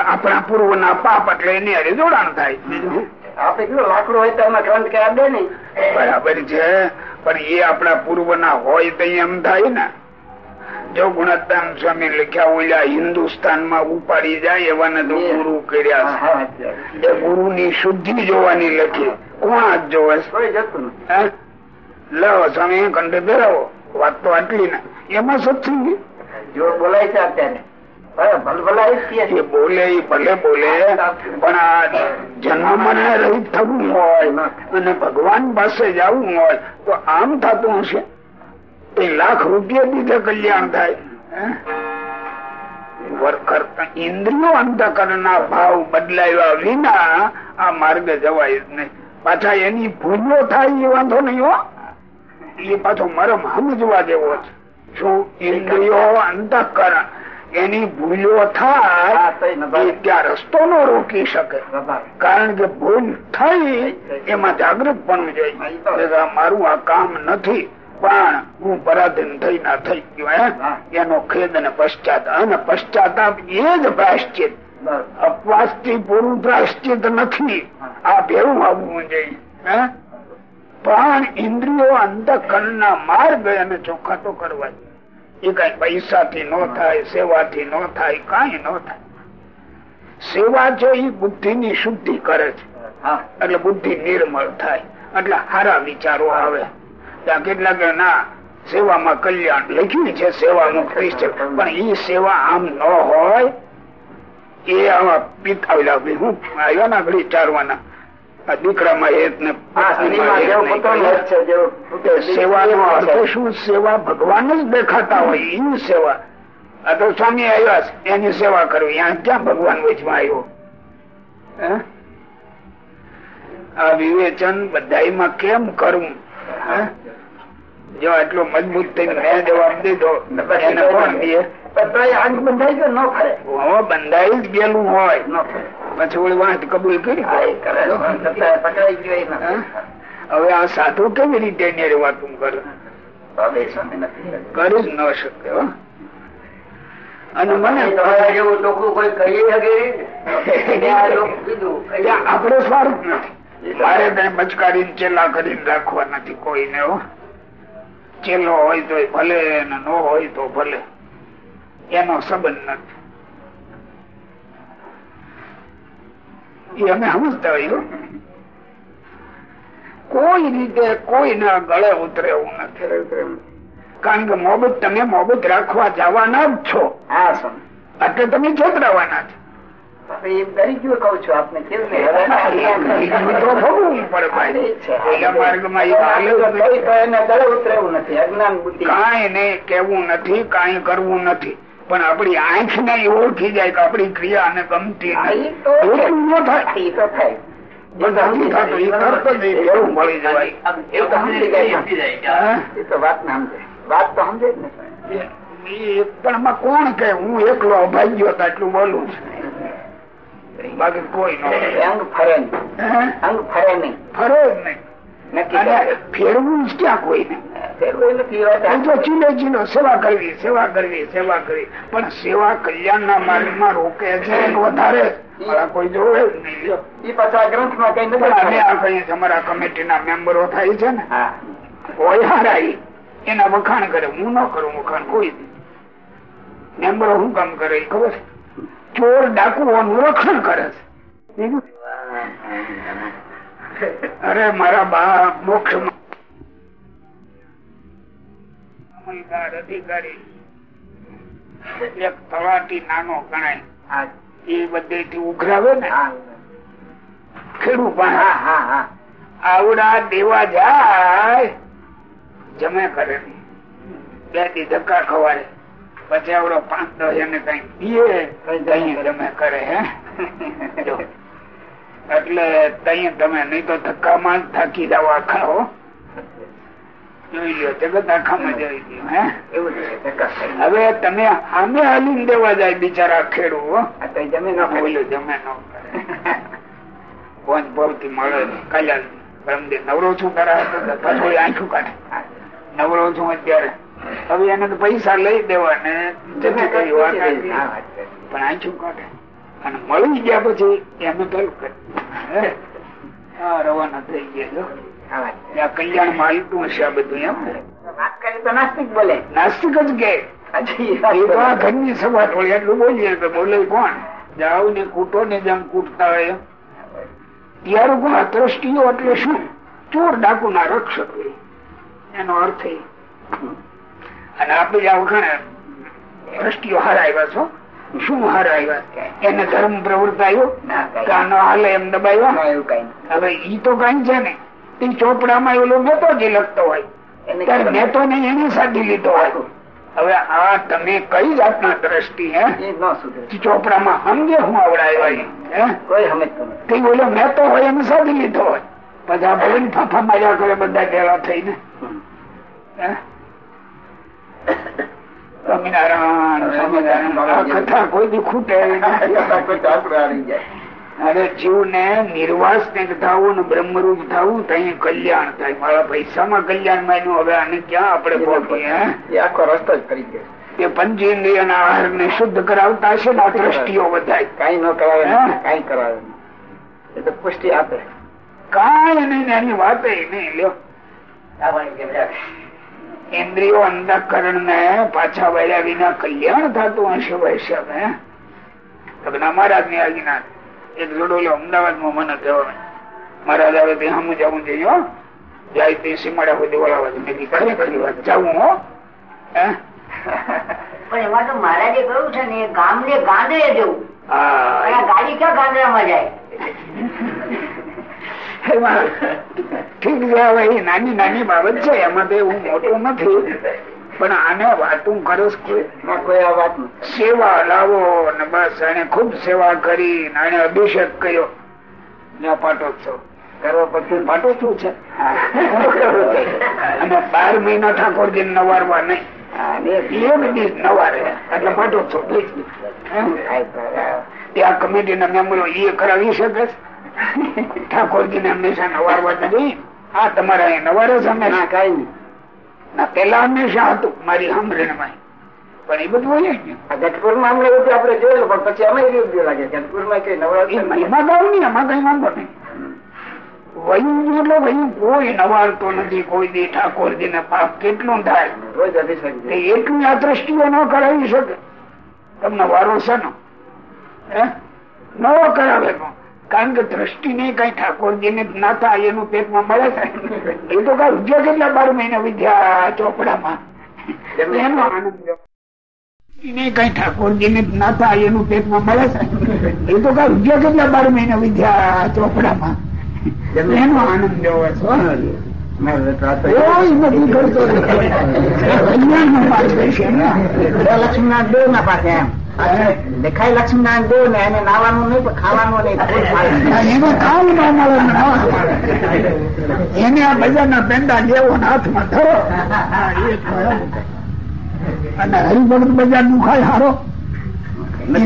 આપણા પૂર્વ ના પાપ એટલે એની હારે જોડાણ થાય. શું? કેટલું લાકડું હોય તો એમાં ગ્રંથ કરા દે નહીં? બરાબર છે પણ એ આપણા પૂર્વ ના હોય તો એમ થાય ને. જો ગુણત્તાન સ્વામી લખ્યા ઓલા હિન્દુસ્તાનમાં ઉપાડી જાય એવાને તો ગુરુ કર્યા. ગુરુ ની શુદ્ધિ જોવાની લખી. કોણ જ જોવે જતું? લાવો સ્વામી કંઠે બેરાવો. વાત તો આટલી ને. એમાં સત્સંગી બોલાય છે અત્યારે. બોલે ભલે બોલે પણ આ જન્મ મને રહિત થવું હોય અને ભગવાન પાસે જવું હોય તો આમ થતું હશે? તો લાખ રૂપિયા દીધે કલ્યાણ થાય. ઇન્દ્રિયો અંતકરણ ના ભાવ બદલાવ્યા વિના આ માર્ગે જવાય જ નહીં. પાછા એની ભૂલો થાય એ વાંધો નહીં હો. એ પાછો મરમ સમજવા જેવો છે. શું? ઇન્દ્રિયો અંતઃકરણ. એની ભૂલો થાય ત્યાં રસ્તો નો રોકી શકે. કારણ કે ભૂલ થઈ એમાં જાગૃત પણ જાય મારું આ કામ નથી પણ હું પરાધીન થઈ ના થઈ ગયો એનો ખેદ અને પશ્ચાતાપ અને પશ્ચાતાપ એ જ પ્રાશ્ચિત બરાબર. અપવાસથી પૂરું પ્રાશ્ચિત નથી. આ ભેરું આવવું જોઈએ હે? પણ ઇન્દ્રિયો અંતકરણ ના માર્ગ એને ચોખ્ખા તો કરવા એ કઈ પૈસાથી ન થાય સેવાથી ન થાય કઈ ન થાય. સેવા છે એ બુદ્ધિ ની શુદ્ધિ કરે છે. એટલે બુદ્ધિ નિર્મળ થાય. એટલે સારા વિચારો આવે. ત્યાં કેટલાક ના સેવામાં કલ્યાણ લખ્યું છે સેવા મુક્તિ છે પણ એ સેવા આમ ન હોય એ આવા પિતા હું આવ્યા ના ઘડી ચારવાના. દીકરામાં હેત ને સેવાનો અર્થ શું સેવા ભગવાન જ દેખાતા હોય એની સેવા. આ તો સ્વામી આવ્યા છે, એની સેવા કરવી. અહીંયા ક્યાં ભગવાન વચમાં આવ્યો? આ વિવેચન બધામાં કેમ કરવું હે? જો આટલો મજબૂત થઈને મેં જવાબ દીધો એને કોણ દે? બંધાઈ ગયો ન ખરે બંધાઈ જ ગયેલું હોય. ન ફરે. પછી ઓલી વાત કબૂલ કરી? હવે આ સાધુ કેવી રીતે એની વાતું કરે? કરી જ ન શકે અને મને તમારા જેવું ચોખ્ખું કોઈ કહી શકે એને આ લોકો કીધું ત્યાં આપણે સ્વાર્થ નથી મારે કઈ બચકારી ચેલા કરીને રાખવા નથી કોઈને હો. ચેલો હોય તો ભલે ન હોય તો ભલે. એનો સંબંધ નથી. એ અમે સમજતા હોય કોઈ રીતે કોઈના ગળે ઉતરે એવું નથી કારણ કે મોબત તમે મોહબત રાખવા જવાના જ છો હા સમ એટલે તમે છોતરાવાના છો કાંઈ નહીં કેવું નથી કાંઈ કરવું નથી પણ આપણી આંખ ને ઓળખી જાય કે આપણી ક્રિયા ને ગમતી એ પણ. એ? એ એ- કોણ કે હું એકલો અભાગ્યો તો એટલું બોલું છું. બાકી કોઈ ન અંગ ફરે? અંગ ફરે નહીં. ફરે જ નહીં. ફેરવું ક્યાં ચીલો સેવા કરવી સેવા કરવી સેવા કરવી. પણ સેવા કલ્યાણ ના માર્ગમાં રોકે છે વધારે. કોઈ જોવે જ નહીં. કઈ અમારા કમિટીના મેમ્બરો થાય છે ને. હોય હારા એના વખાણ કરે. હું ન કરું વખાણ કોઈ. મેમ્બરો શું કામ કરે ખબર? ચોર ડાકુઓનું રક્ષણ કરે છે. અરે મારા બા મોક્ષ અધિકારી. એક તલાટી નાનો ગણાય. એ બધે થી ઉઘરાવે ને? ખેડૂત હા હા હા. આવડા દેવા જાય જમે કરે. બેથી ધક્કા ખવાડે. પછી આવડો પાંચ દસ એને કઈ પીએ કઈ જમે કરે. હે. એટલે તઈ તમે નહીં તો ધક્કામાં જ થાકી જાવ આખા હો. જોઈ લ્યો જગત આખામાં જોઈ લ્યો હે. એવું જ છે ધક્કા ખાઈ. હવે તમે આમે હાલીને દેવા જાય બિચારા ખેડૂ હો. આ તો જમીન બોલ્યો જમે ન કરે પોંચ પવથી મળે? કલ્યાણ પરમદિન નવરો છું પાછો આંખું કાઢે. નવરો છું અત્યારે. હવે એને તો પૈસા લઈ દેવા ને જમે કરી વાત છે. પણ આંખું કાઢે. અને મળી ગયા પછી એમ પેલું રવાના થઈ ગયા કલ્યાણમાં હાલતું હશે આ બધું એમ. વાત કરી તો નાસ્તિક બોલે. નાસ્તિક જ કે. હજી એ તો આ ઘરની સભા થોડી એટલું બોલીએ તો બોલે કોણ? જાવ ને કૂટો ને જેમ કૂટતા હોય. ત્યારે કોણ આ દ્રષ્ટિઓ એટલે શું? ચોર ડાકુ ના રક્ષક એનો અર્થ અને આપણે આ વખાણે દ્રષ્ટિઓ હારાવ્યા છો. શું હારાવ્યા એને ધર્મ કાનો હાલે એમ દબાવ્યા. હવે ઈ તો કઈ છે ને. તે ચોપડામાં એલો મેતો જ લખતો હોય. એને મેતો ને એને સાધી લીધો હોય. હવે આ તમે કઈ જાતના દ્રષ્ટિ હે? ચોપડામાં સમજે હું આવડાયો કોઈ બોલો મેતો હોય એને સાધી લીધો હોય. બધા ભલે ને ફાફા માર્યા કરે બધા ભેગા થઈને. હે? કથા કોઈ ખૂટે તો અરે જીવ ને નિર્વાસ ને થવું ને બ્રહ્મરૂપ થવું તઈ કલ્યાણ થાય. મારા પૈસામાં કલ્યાણ માન્યું હવે આને ક્યાં આપણે પહોંચીએ આખો રસ્તો જ કરી દે. એ પંચેન્દ્રિય ના આહાર ને શુદ્ધ કરાવતા હશે ને દ્રષ્ટિઓ બધાય. કઈ ન કરાવે કઈ કરાવે. એ તો પુષ્ટિ આપે. કઈ નહીં એની વાત નહીં લ્યો. ઇન્દ્રિયો અંધકરણ ને પાછા વળ્યા વિના કલ્યાણ થતું હશે વૈષ્ણવ. હે લગ્ન મહારાજની આજ્ઞા એક જોડોલો અમદાવાદમાં મને કહેવાય. મહારાજ આવે તે હમ જવું જઈએ જાય તે સીમાડા સુધી વળાવવા મેં કીધું ખરેખરી વાત. જાઉં હો. હે? પણ એમાં તો મહારાજે કહ્યું છે ને ગામ ને ગાંધે જવું. ગાડી ક્યાં ગાંધરામાં જાય? એમાં ઠીક છે હવે એ નાની નાની બાબત છે એમાં તો હું મોટો નથી. પણ આને વાતું કરે સેવા લાવો ને બસ એને ખૂબ સેવા કરી એને અભિષેક કર્યો. ને પાટોત્સવ. કરવો પછી પાટોત્સવ છે? અને બાર મહિના ઠાકોરજી નવારવા નહીં. કમિટી ના મેમ્બરો એ કરાવી શકે છે? ઠાકોરજી ને હંમેશા નવારવા નથી આ તમારા નવારે છે ના કઈ ના પેલા હંમેશા હતું મારી સાંભળીમાં પણ એ બધું હોય ને ગઢપુરમાં અમને એવું આપડે જોયેલું પણ પછી અમે યોગ્ય લાગે ગઢપુરમાં કઈ નવરાત્રી એમાં ગાવ નહીં એમાં કઈ વાંધો નહીં. વયું એટલે વયું કોઈ નવારતો નથી કોઈ દી ઠાકોરજી ને પાપ કેટલું થાય. એટલું આ દ્રષ્ટિઓ ન કરાવી શકે. તમને વારો છે નો? ન કરાવે પણ. કારણ કે દ્રષ્ટિ ને કઈ ઠાકોરજી ને થાય એનું પેટમાં મળે છે? એ તો કઈ ઉદ્યોગ કેટલા બાર મહિના વિદ્યા ચોપડામાં? એનો આનંદ કઈ ઠાકોરજી ને થાય એનું પેટમાં મળે છે? એ તો કઈ ઉદ્યોગ કેટલા બાર મહિના વિદ્યા ચોપડામાં? એનો આનંદ લેવો છે. કોઈ નથી માર્ગ છે ને. દેવ ના પાસે એમ. દેખાય લક્ષ્મીનારાયણ દેવ ને એને નાવાનું નહીં પણ ખાવાનું નહીં. એને કામ ન મળે. એને આ બજારના પેંડા લેવો હાથમાં ધરો. અને હરિભગત બજારનું ખાય હારો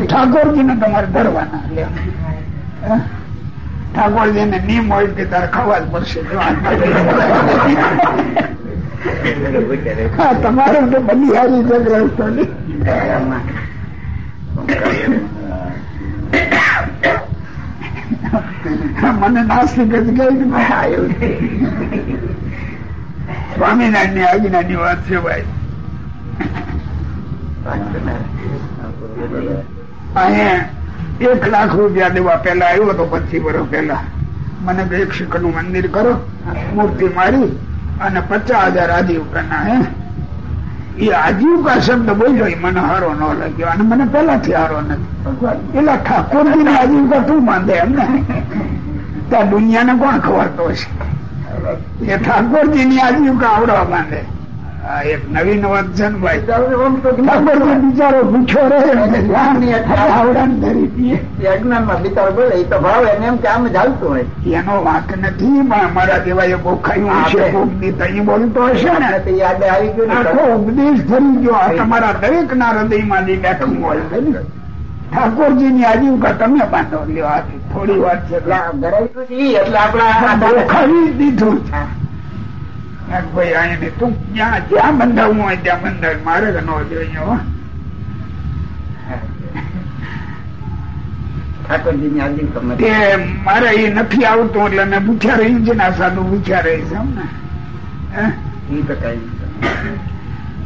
ઠાકોરજી ને તમારે ધરવાના? ઠાકોરજી ને નિયમ હોય કે તારે ખાવા જ પડશે તમારે તો બધી હારી ગ્રહસ્થોની. મને નાસ્તિક સ્વામિનારાયણની આજ્ઞા ની વાત છે ભાઈ. અહીંયા એક લાખ રૂપિયા દેવા પેલા આવ્યો તો પચીસ વર્ષ પેલા મને બે શિખરનું મંદિર કરો, મૂર્તિ મારી અને પચાસ હજાર આજીવકાના હે? એ આજીવ કા શબ્દ બોલ્યો. એ મને હારો ન લાગ્યો અને મને પેલાથી હારો નથી. પેલા ઠાકોરજી આજીવ કા તું બાંધે? એમ ને. ત્યાં દુનિયાને કોણ ખવાતો હશે? એ ઠાકોરજી ની આજીવકા આવડવા આ એક બિચારો ભૂખ્યો ધરી બિચારો બોલે એ તો ભાવ એને એમ કે આમ જ હોય. એનો વાંક નથી પણ અમારા જેવા એ બોખાયું હશે તઈ બોલતો હશે ને. તો એ આવી ગયું આખો ઉપદેશ ધરી ગયો. તમારા દરેક ના હૃદયમાં બેઠું હોય. ઠાકોરજી ની આજીવિકા તમે બાંધો લ્યો. આ થોડી વાત છે. એટલે આપણા દીધું છે. એક ભાઈ અહીંયા તું જ્યાં જ્યાં બંધાવવું હોય ત્યાં બંધાવ મારે કે ન જોઈએ તો તે મારે એ નથી આવતું એટલે મેં પૂછ્યા રહ્યું છે ને આ સાધુ પૂછ્યા રહી છે એમ ને હે? ઈ તો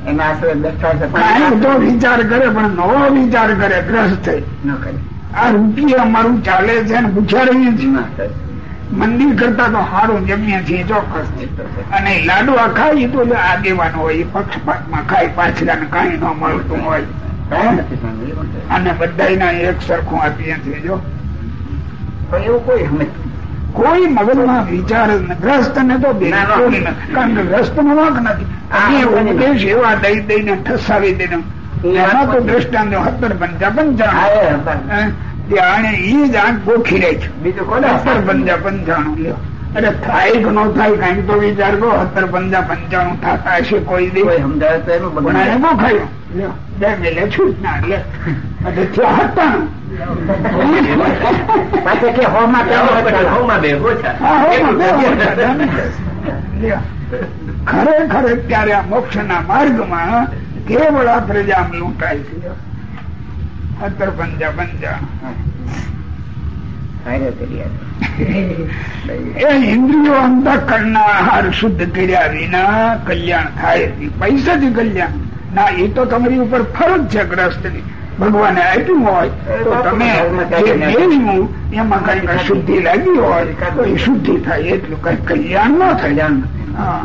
એના આશરે બેઠા છે તો વિચાર કરે પણ નવો વિચાર કરે ગ્રસ્ત. થઈ ન કરે. આ રૂપિયા અમારું ચાલે છે ને પૂછ્યા રહ્યું છે. મંદિર કરતા તો સારું જમ્યા છીએ ચોક્કસ. છે. અને લાડવા ખાઈ તો આગેવાન હોય પક્ષપાતમાં ખાય પાછલા ને કઈ ન મળતું હોય. છે. અને બધા એક સરખું આપીએ છીએ જો. એવું કોઈ કોઈ મગજમાં વિચાર ગ્રસ્ત ને તો બિલકુલ કારણ કે ગ્રસ્ત નો વાંક નથી. ઉપદેશ એવા દઈ દઈને ઠસાવી દઈને. એમાં તો દ્રષ્ટાંત હતર પંચા હા, એ? ત્યાં ઈ જ આંખ ગોખી રહી છે. બીજું કોને સત્તર પંજા પંચાણું લ્યો. અરે થાય કે ન થાય કઈ તો વિચાર કરો સત્તર પંજા પંચાણું થતા હશે કોઈ દી સમજાય તો એનું પણ ગોખાયું લ્યો બે મેલે છૂટના લે એટલે ત્યાં હતા પાછા કે હોમાં કેમ હતા? હા, હો, બે વર્ષ હતા ને. લ્યો. ખરેખર અત્યારે આ મોક્ષ ના માર્ગમાં કેવળ આ પ્રજા લૂંટાય છે. સત્તર પંજા પંચા આવે. એ ઇન્દ્રિયો અંતઃકરણના આહાર શુદ્ધ કર્યા વિના કલ્યાણ થાય પૈસાથી કલ્યાણ. ના એ તો તમારી ઉપર ફરજ છે ગ્રસ્તની ભગવાને આપ્યું હોય તો તમે જે મેળવ્યું એમાં કઈ શુદ્ધિ લાગી હોય તો એ શુદ્ધિ થાય. એટલું કઈ કલ્યાણ ન થાય. હા.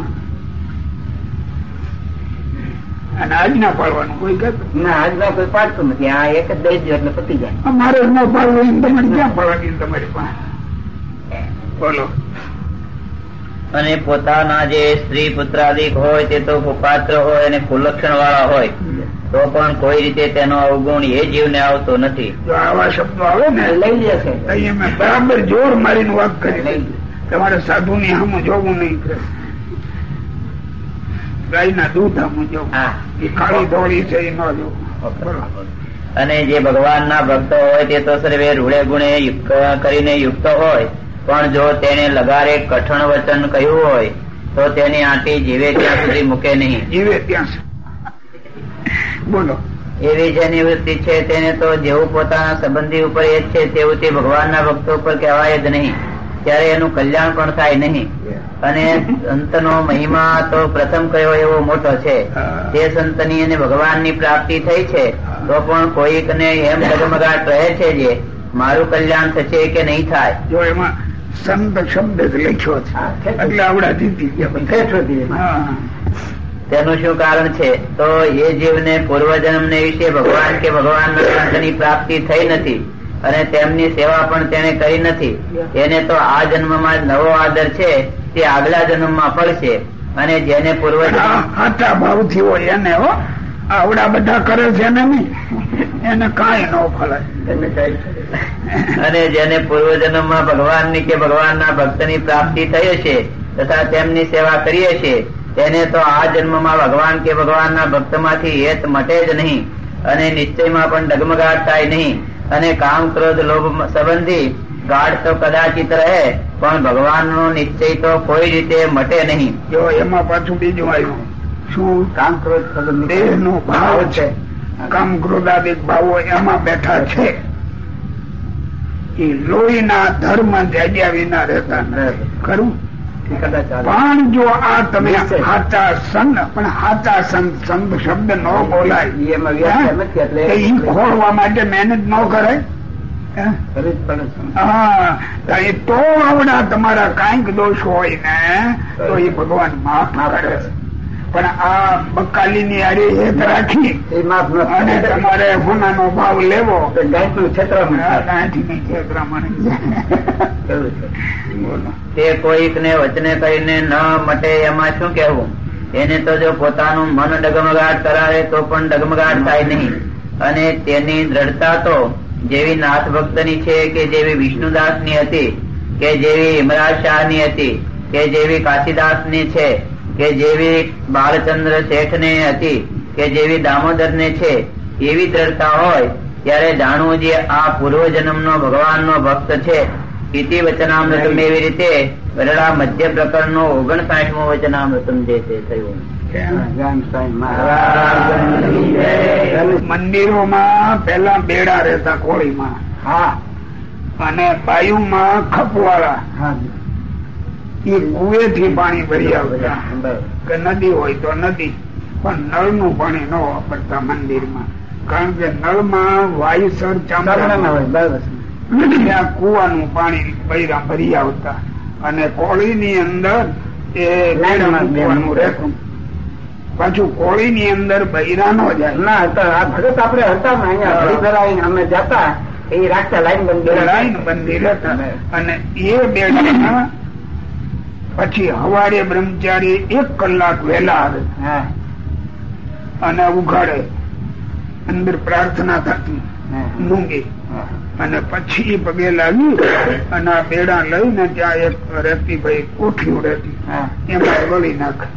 અને ના પાડવાનું કોઈ કહેતું ના કોઈ પાડતું નથી. આ એક જ દઈ દો એટલે પતી જાય. મારે ન પાડવું એમ તમારે ક્યાં પાડવાની તમારી પાસે? બોલો. અને પોતાના જે સ્ત્રી પુત્રાદિક હોય તે તો પાત્ર હોય અને કુલક્ષણ વાળા હોય તો પણ કોઈ રીતે તેનો અવગુણ એ જીવને આવતો નથી. આવા શબ્દો આવે ને લઈ લે છે. બરાબર જોર મારીને વાત કરી તમારે સાધુ ની સામે જોવું નહીં. ગાય દૂધ સામે એ કાળી ધોળી છે એ ન જોવું અને જે ભગવાન ના ભક્તો હોય તે તો સર્વે રૂડે ગુણે કરીને યુક્ત હોય. પણ જો તેને લગારે કઠણ વચન કહ્યું હોય તો તેની આંટી જીવે ત્યાં સુધી મૂકે નહીં. જીવે ત્યાં બોલો. એવી જેની વૃત્તિ છે તેને તો જેવું પોતાના સંબંધી ઉપર એ જ છે તેવું તે ભગવાનના ભક્તો ઉપર કહેવાય જ નહીં. ત્યારે એનું કલ્યાણ પણ થાય નહીં. અને સંતનો મહિમા તો પ્રથમ કયો એવો મોટો છે. તે સંતની અને ભગવાનની પ્રાપ્તિ થઈ છે તો પણ કોઈકને એમ ડગમગાટ રહે છે જે મારું કલ્યાણ થશે કે નહીં થાય. જો એમાં સંત શબ્દ જ લખ્યો છે. એટલે આવડા જીતી ગયા તેનું શું કારણ છે? તો એ જીવને પૂર્વજન્મને વિશે ભગવાન કે ભગવાનના સંતની પ્રાપ્તિ થઈ નથી. અને તેમની સેવા પણ તેને કરી નથી. એને તો આ જન્મમાં નવો આદર છે તે આગલા જન્મમાં પડશે અને જેને પૂર્વ આ હાચા ભાવથી હોય એને હો. આવડા બધા કરે છે ને નહીં. એને કાંઈ ન ફળે. અને જેને પૂર્વજન્મમાં ભગવાનની કે ભગવાનના ભક્તની પ્રાપ્તિ થઈ છે તથા તેમની સેવા કરીએ છીએ તેને તો આ જન્મમાં ભગવાન કે ભગવાનના ભક્તમાંથી હેત મટે જ નહીં. અને નિશ્ચયમાં પણ ડગમગાટ થાય નહીં. અને કામ, ક્રોધ, લોભ સંબંધી ગાઢ તો કદાચિત રહે, પણ ભગવાનનો નિશ્ચય તો કોઈ રીતે મટે નહીં. જો એમાં પાછું બીજું આવ્યું. શું? કામ, ક્રોધ દેહ નો ભાવ છે. કામ, ક્રોધાદિક ભાવો એમાં બેઠા છે. એ લોહીના ધર્મ જાગ્યા વિના રહેતા ખરું? પણ જો આ તમે હાચા સંત પણ હાચા સંત સંત શબ્દ ન બોલાય. ઈ ખોળવા માટે મહેનત ન કરે? હે? તો એ તો આવડા તમારા કાંઈક દોષ હોય ને તો એ ભગવાન માફ કરે. પણ આ બકાલી ની હારે હેત રાખી એ માફ ન અને તમારે ગુના નો ભાવ લેવો. ગાંઠનું છેતરામણ. તે કોઈકને વચને કહીને ન મટે એમાં શું કેવું એને તો જો પોતાનું મન ડગમગાટ કરાવે તો પણ ડગમગાટ થાય નહીં. અને તેની દ્રઢતા તો જેવી નાથ ભક્તની છે કે જેવી વિષ્ણુદાસની હતી કે જેવી ઇમરાજ શાહની હતી કે જેવી કાશીદાસની છે કે જેવી બાળચંદ્ર શેઠ ને હતી કે જેવી દામોદરને છે એવી દ્રઢતા હોય ત્યારે જાણવું જે આ પૂર્વજન્મનો ભગવાનનો ભક્ત છે ઇતિ વચનામૃતમ એવી રીતે વરડા મધ્ય પ્રકરણ નો ઓગણસાઠમો વચનામૃતમ જે છે થયું. મંદિરોમાં પેલા બેડા રહેતા કોળીમાં હા. અને બાયુમાં ખપવાળા. હા કુએ થી પાણી ભરી આવતા કે નદી હોય તો નદી પણ નળનું પાણી ન વાપરતા મંદિરમાં. કારણ કે નળમાં વાયુસર ચામડા ત્યાં કુવાનું પાણી બૈરા ભરી આવતા. અને કોળીની અંદર એ રહેતું પાછું કોળીની અંદર બૈરા નો જાય. ના ભગત આપડે હતા ને અહીંયા ભરાઈને અમે જતા એ રાખતા લાઈન બંધ લાઈન બંધી રહેતા અને એ બેડામાં પછી હવારે બ્રહ્મચારી એક કલાક વહેલા આવે. અને ઉઘાડે. અંદર પ્રાર્થના થતી. મૂંગી અને પછી પગે લાવી અને આ બેડા લઈને ત્યાં એક રહેતી ભાઈ કોઠીઓ રહેતી હા. એમાં ગળી નાખે.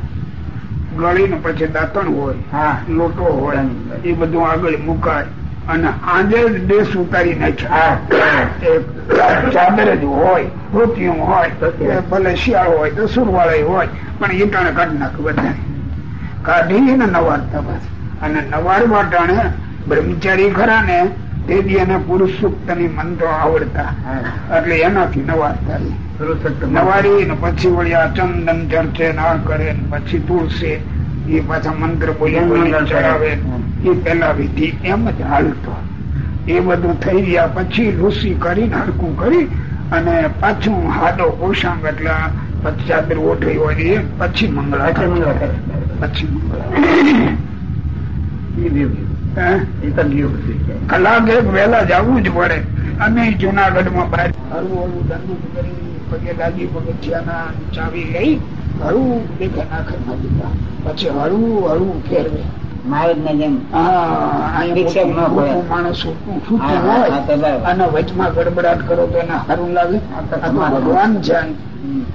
ગળીને પછી દાંતણ હોય. હા. લોટો હોય. એ બધું આગળ મુકાય. અને આજે જ દેશ ઉતારી નાખ્યા ચાદર જ હોય ધોતિયું હોય ભલે શિયાળો હોય તો સુરવાળા હોય પણ ઈટાણે કાઢી નાખ બધા કાઢીને નવારતા બસ. અને નવારવા ટાણે બ્રહ્મચારી ખરા ને તેથી એને પુરુષ સૂક્તની મંત્રો આવડતા. એટલે એનાથી નવારતા. નવારી ને પછી વળી આ ચંદન ચર્ચે ના કરે ને પછી તુલસી. એ પાછા મંત્ર બોલી ચડાવે. એ પેલા વિધિ એમ જ હાલતો. એ બધું થઈ ગયા પછી લુસી કરી હરકું કરી અને પાછું હાડો પોષાંગ એટલે પછી ચાદર હોય એ પછી મંગળા. પછી મંગળા. કલાક એક વહેલા જવું જ પડે. અમે જુનાગઢમાં બહાર હળવું હળવું ધંધું કરી પગે લાગી પગથિયાના ચાવી લઈ હળવું દેખા નાખે પછી હળવું હળવું ફેરવે. ગડબડાટ કરો તો એને સારું લાગે. ભગવાન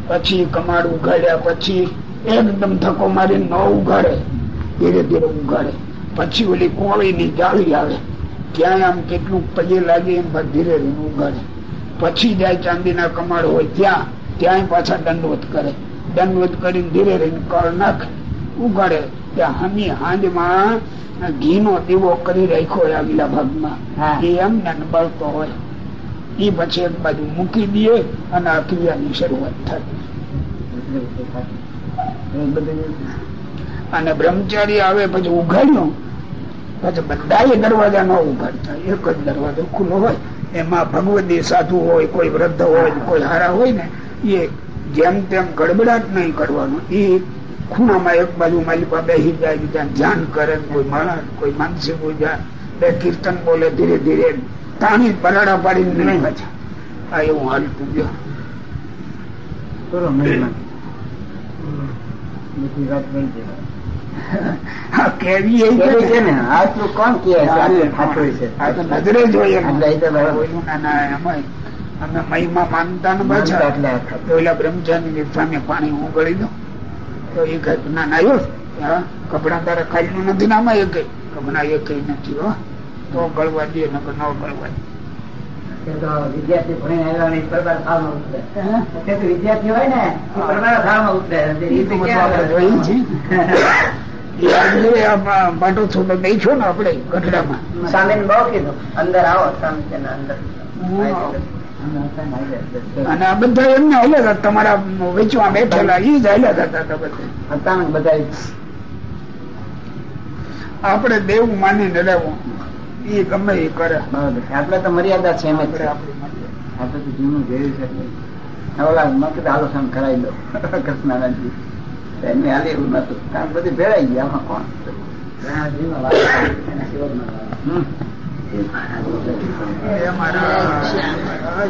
પછી કમાડ ઉઘાડ્યા પછી એકદમ ધક્કો મારી ન ઉઘાડે. ધીરે ધીરે ઉઘાડે. પછી ઓલી કોળી ની જાળી આવે. ત્યાં આમ કેટલું પગે લાગે એમ ધીરે ધીરે ઉઘાડે. પછી જાય ચાંદીના કમાડ હોય ત્યાં ત્યાં પાછા દંડવત કરે. દંડવત કરીને ધીરે રહીને કળ નાખે. ઉઘાડે. ત્યાં હમી હાંજમાં ઘી નો દીવો કરી રાખ્યો આગલા ભાગમાં. એ એમને બળતો હોય. એ પછી એક બાજુ મૂકી દે અને આ ક્રિયાની શરૂઆત થાય. અને બ્રહ્મચારી આવે પછી ઉઘાડ્યો. પછી બધા દરવાજા ન ઉઘાડતા. એક જ દરવાજો ખુલ્લો હોય. એમાં ભગવતી સાધુ હોય કોઈ વૃદ્ધ હોય કોઈ હારા હોય ને એ જેમ તેમ ગડબડાટ નહીં કરવાનું. એ ખૂણામાં એક બાજુ માલિકા બેસી જાય બીજા ધ્યાન કરે કોઈ માણસ કોઈ માનસી પૂજા બે કીર્તન બોલે ધીરે ધીરે તાણી બરાડા પાડીને નહીં. પાછા. આ એવું હાલ પૂજ્યો. નજરે જોઈએ અમે મહિમા માનતા ને પાછા. એટલે. બ્રહ્મચારી સામે પાણી ઉગળી દો. તો એ ઘટના ના કપડા તારા ખાલી નથી નામાં એ ગઈ. કપડા એ કઈ નથી હો. તો ગળવા દે ન ગળવા. વિદ્યાર્થી હોય ને પાટો છોડો દઈ છો ને આપડે ગઢડામાં. સ્વામીને બહુ કીધું. અંદર આવો સામે અંદર. અને આ બધા એમને હાલ્યા હતા. તમારા વેચવા બેઠેલા એ જ હાલ્યા હતા બધા. આપણે દેવ માનીને રહેવું. એ ગમે એ કરે. આપણે તો મર્યાદા છે એમ જ છે. આપણે તો જૂનું જોયું છે. ઓલા કરાવી દો. કૃષ્ણાનંદજી એમને હાલે એવું નતું. કારણ બધી ભેળાઈ ગયા. આમાં કોણ? એ અમારા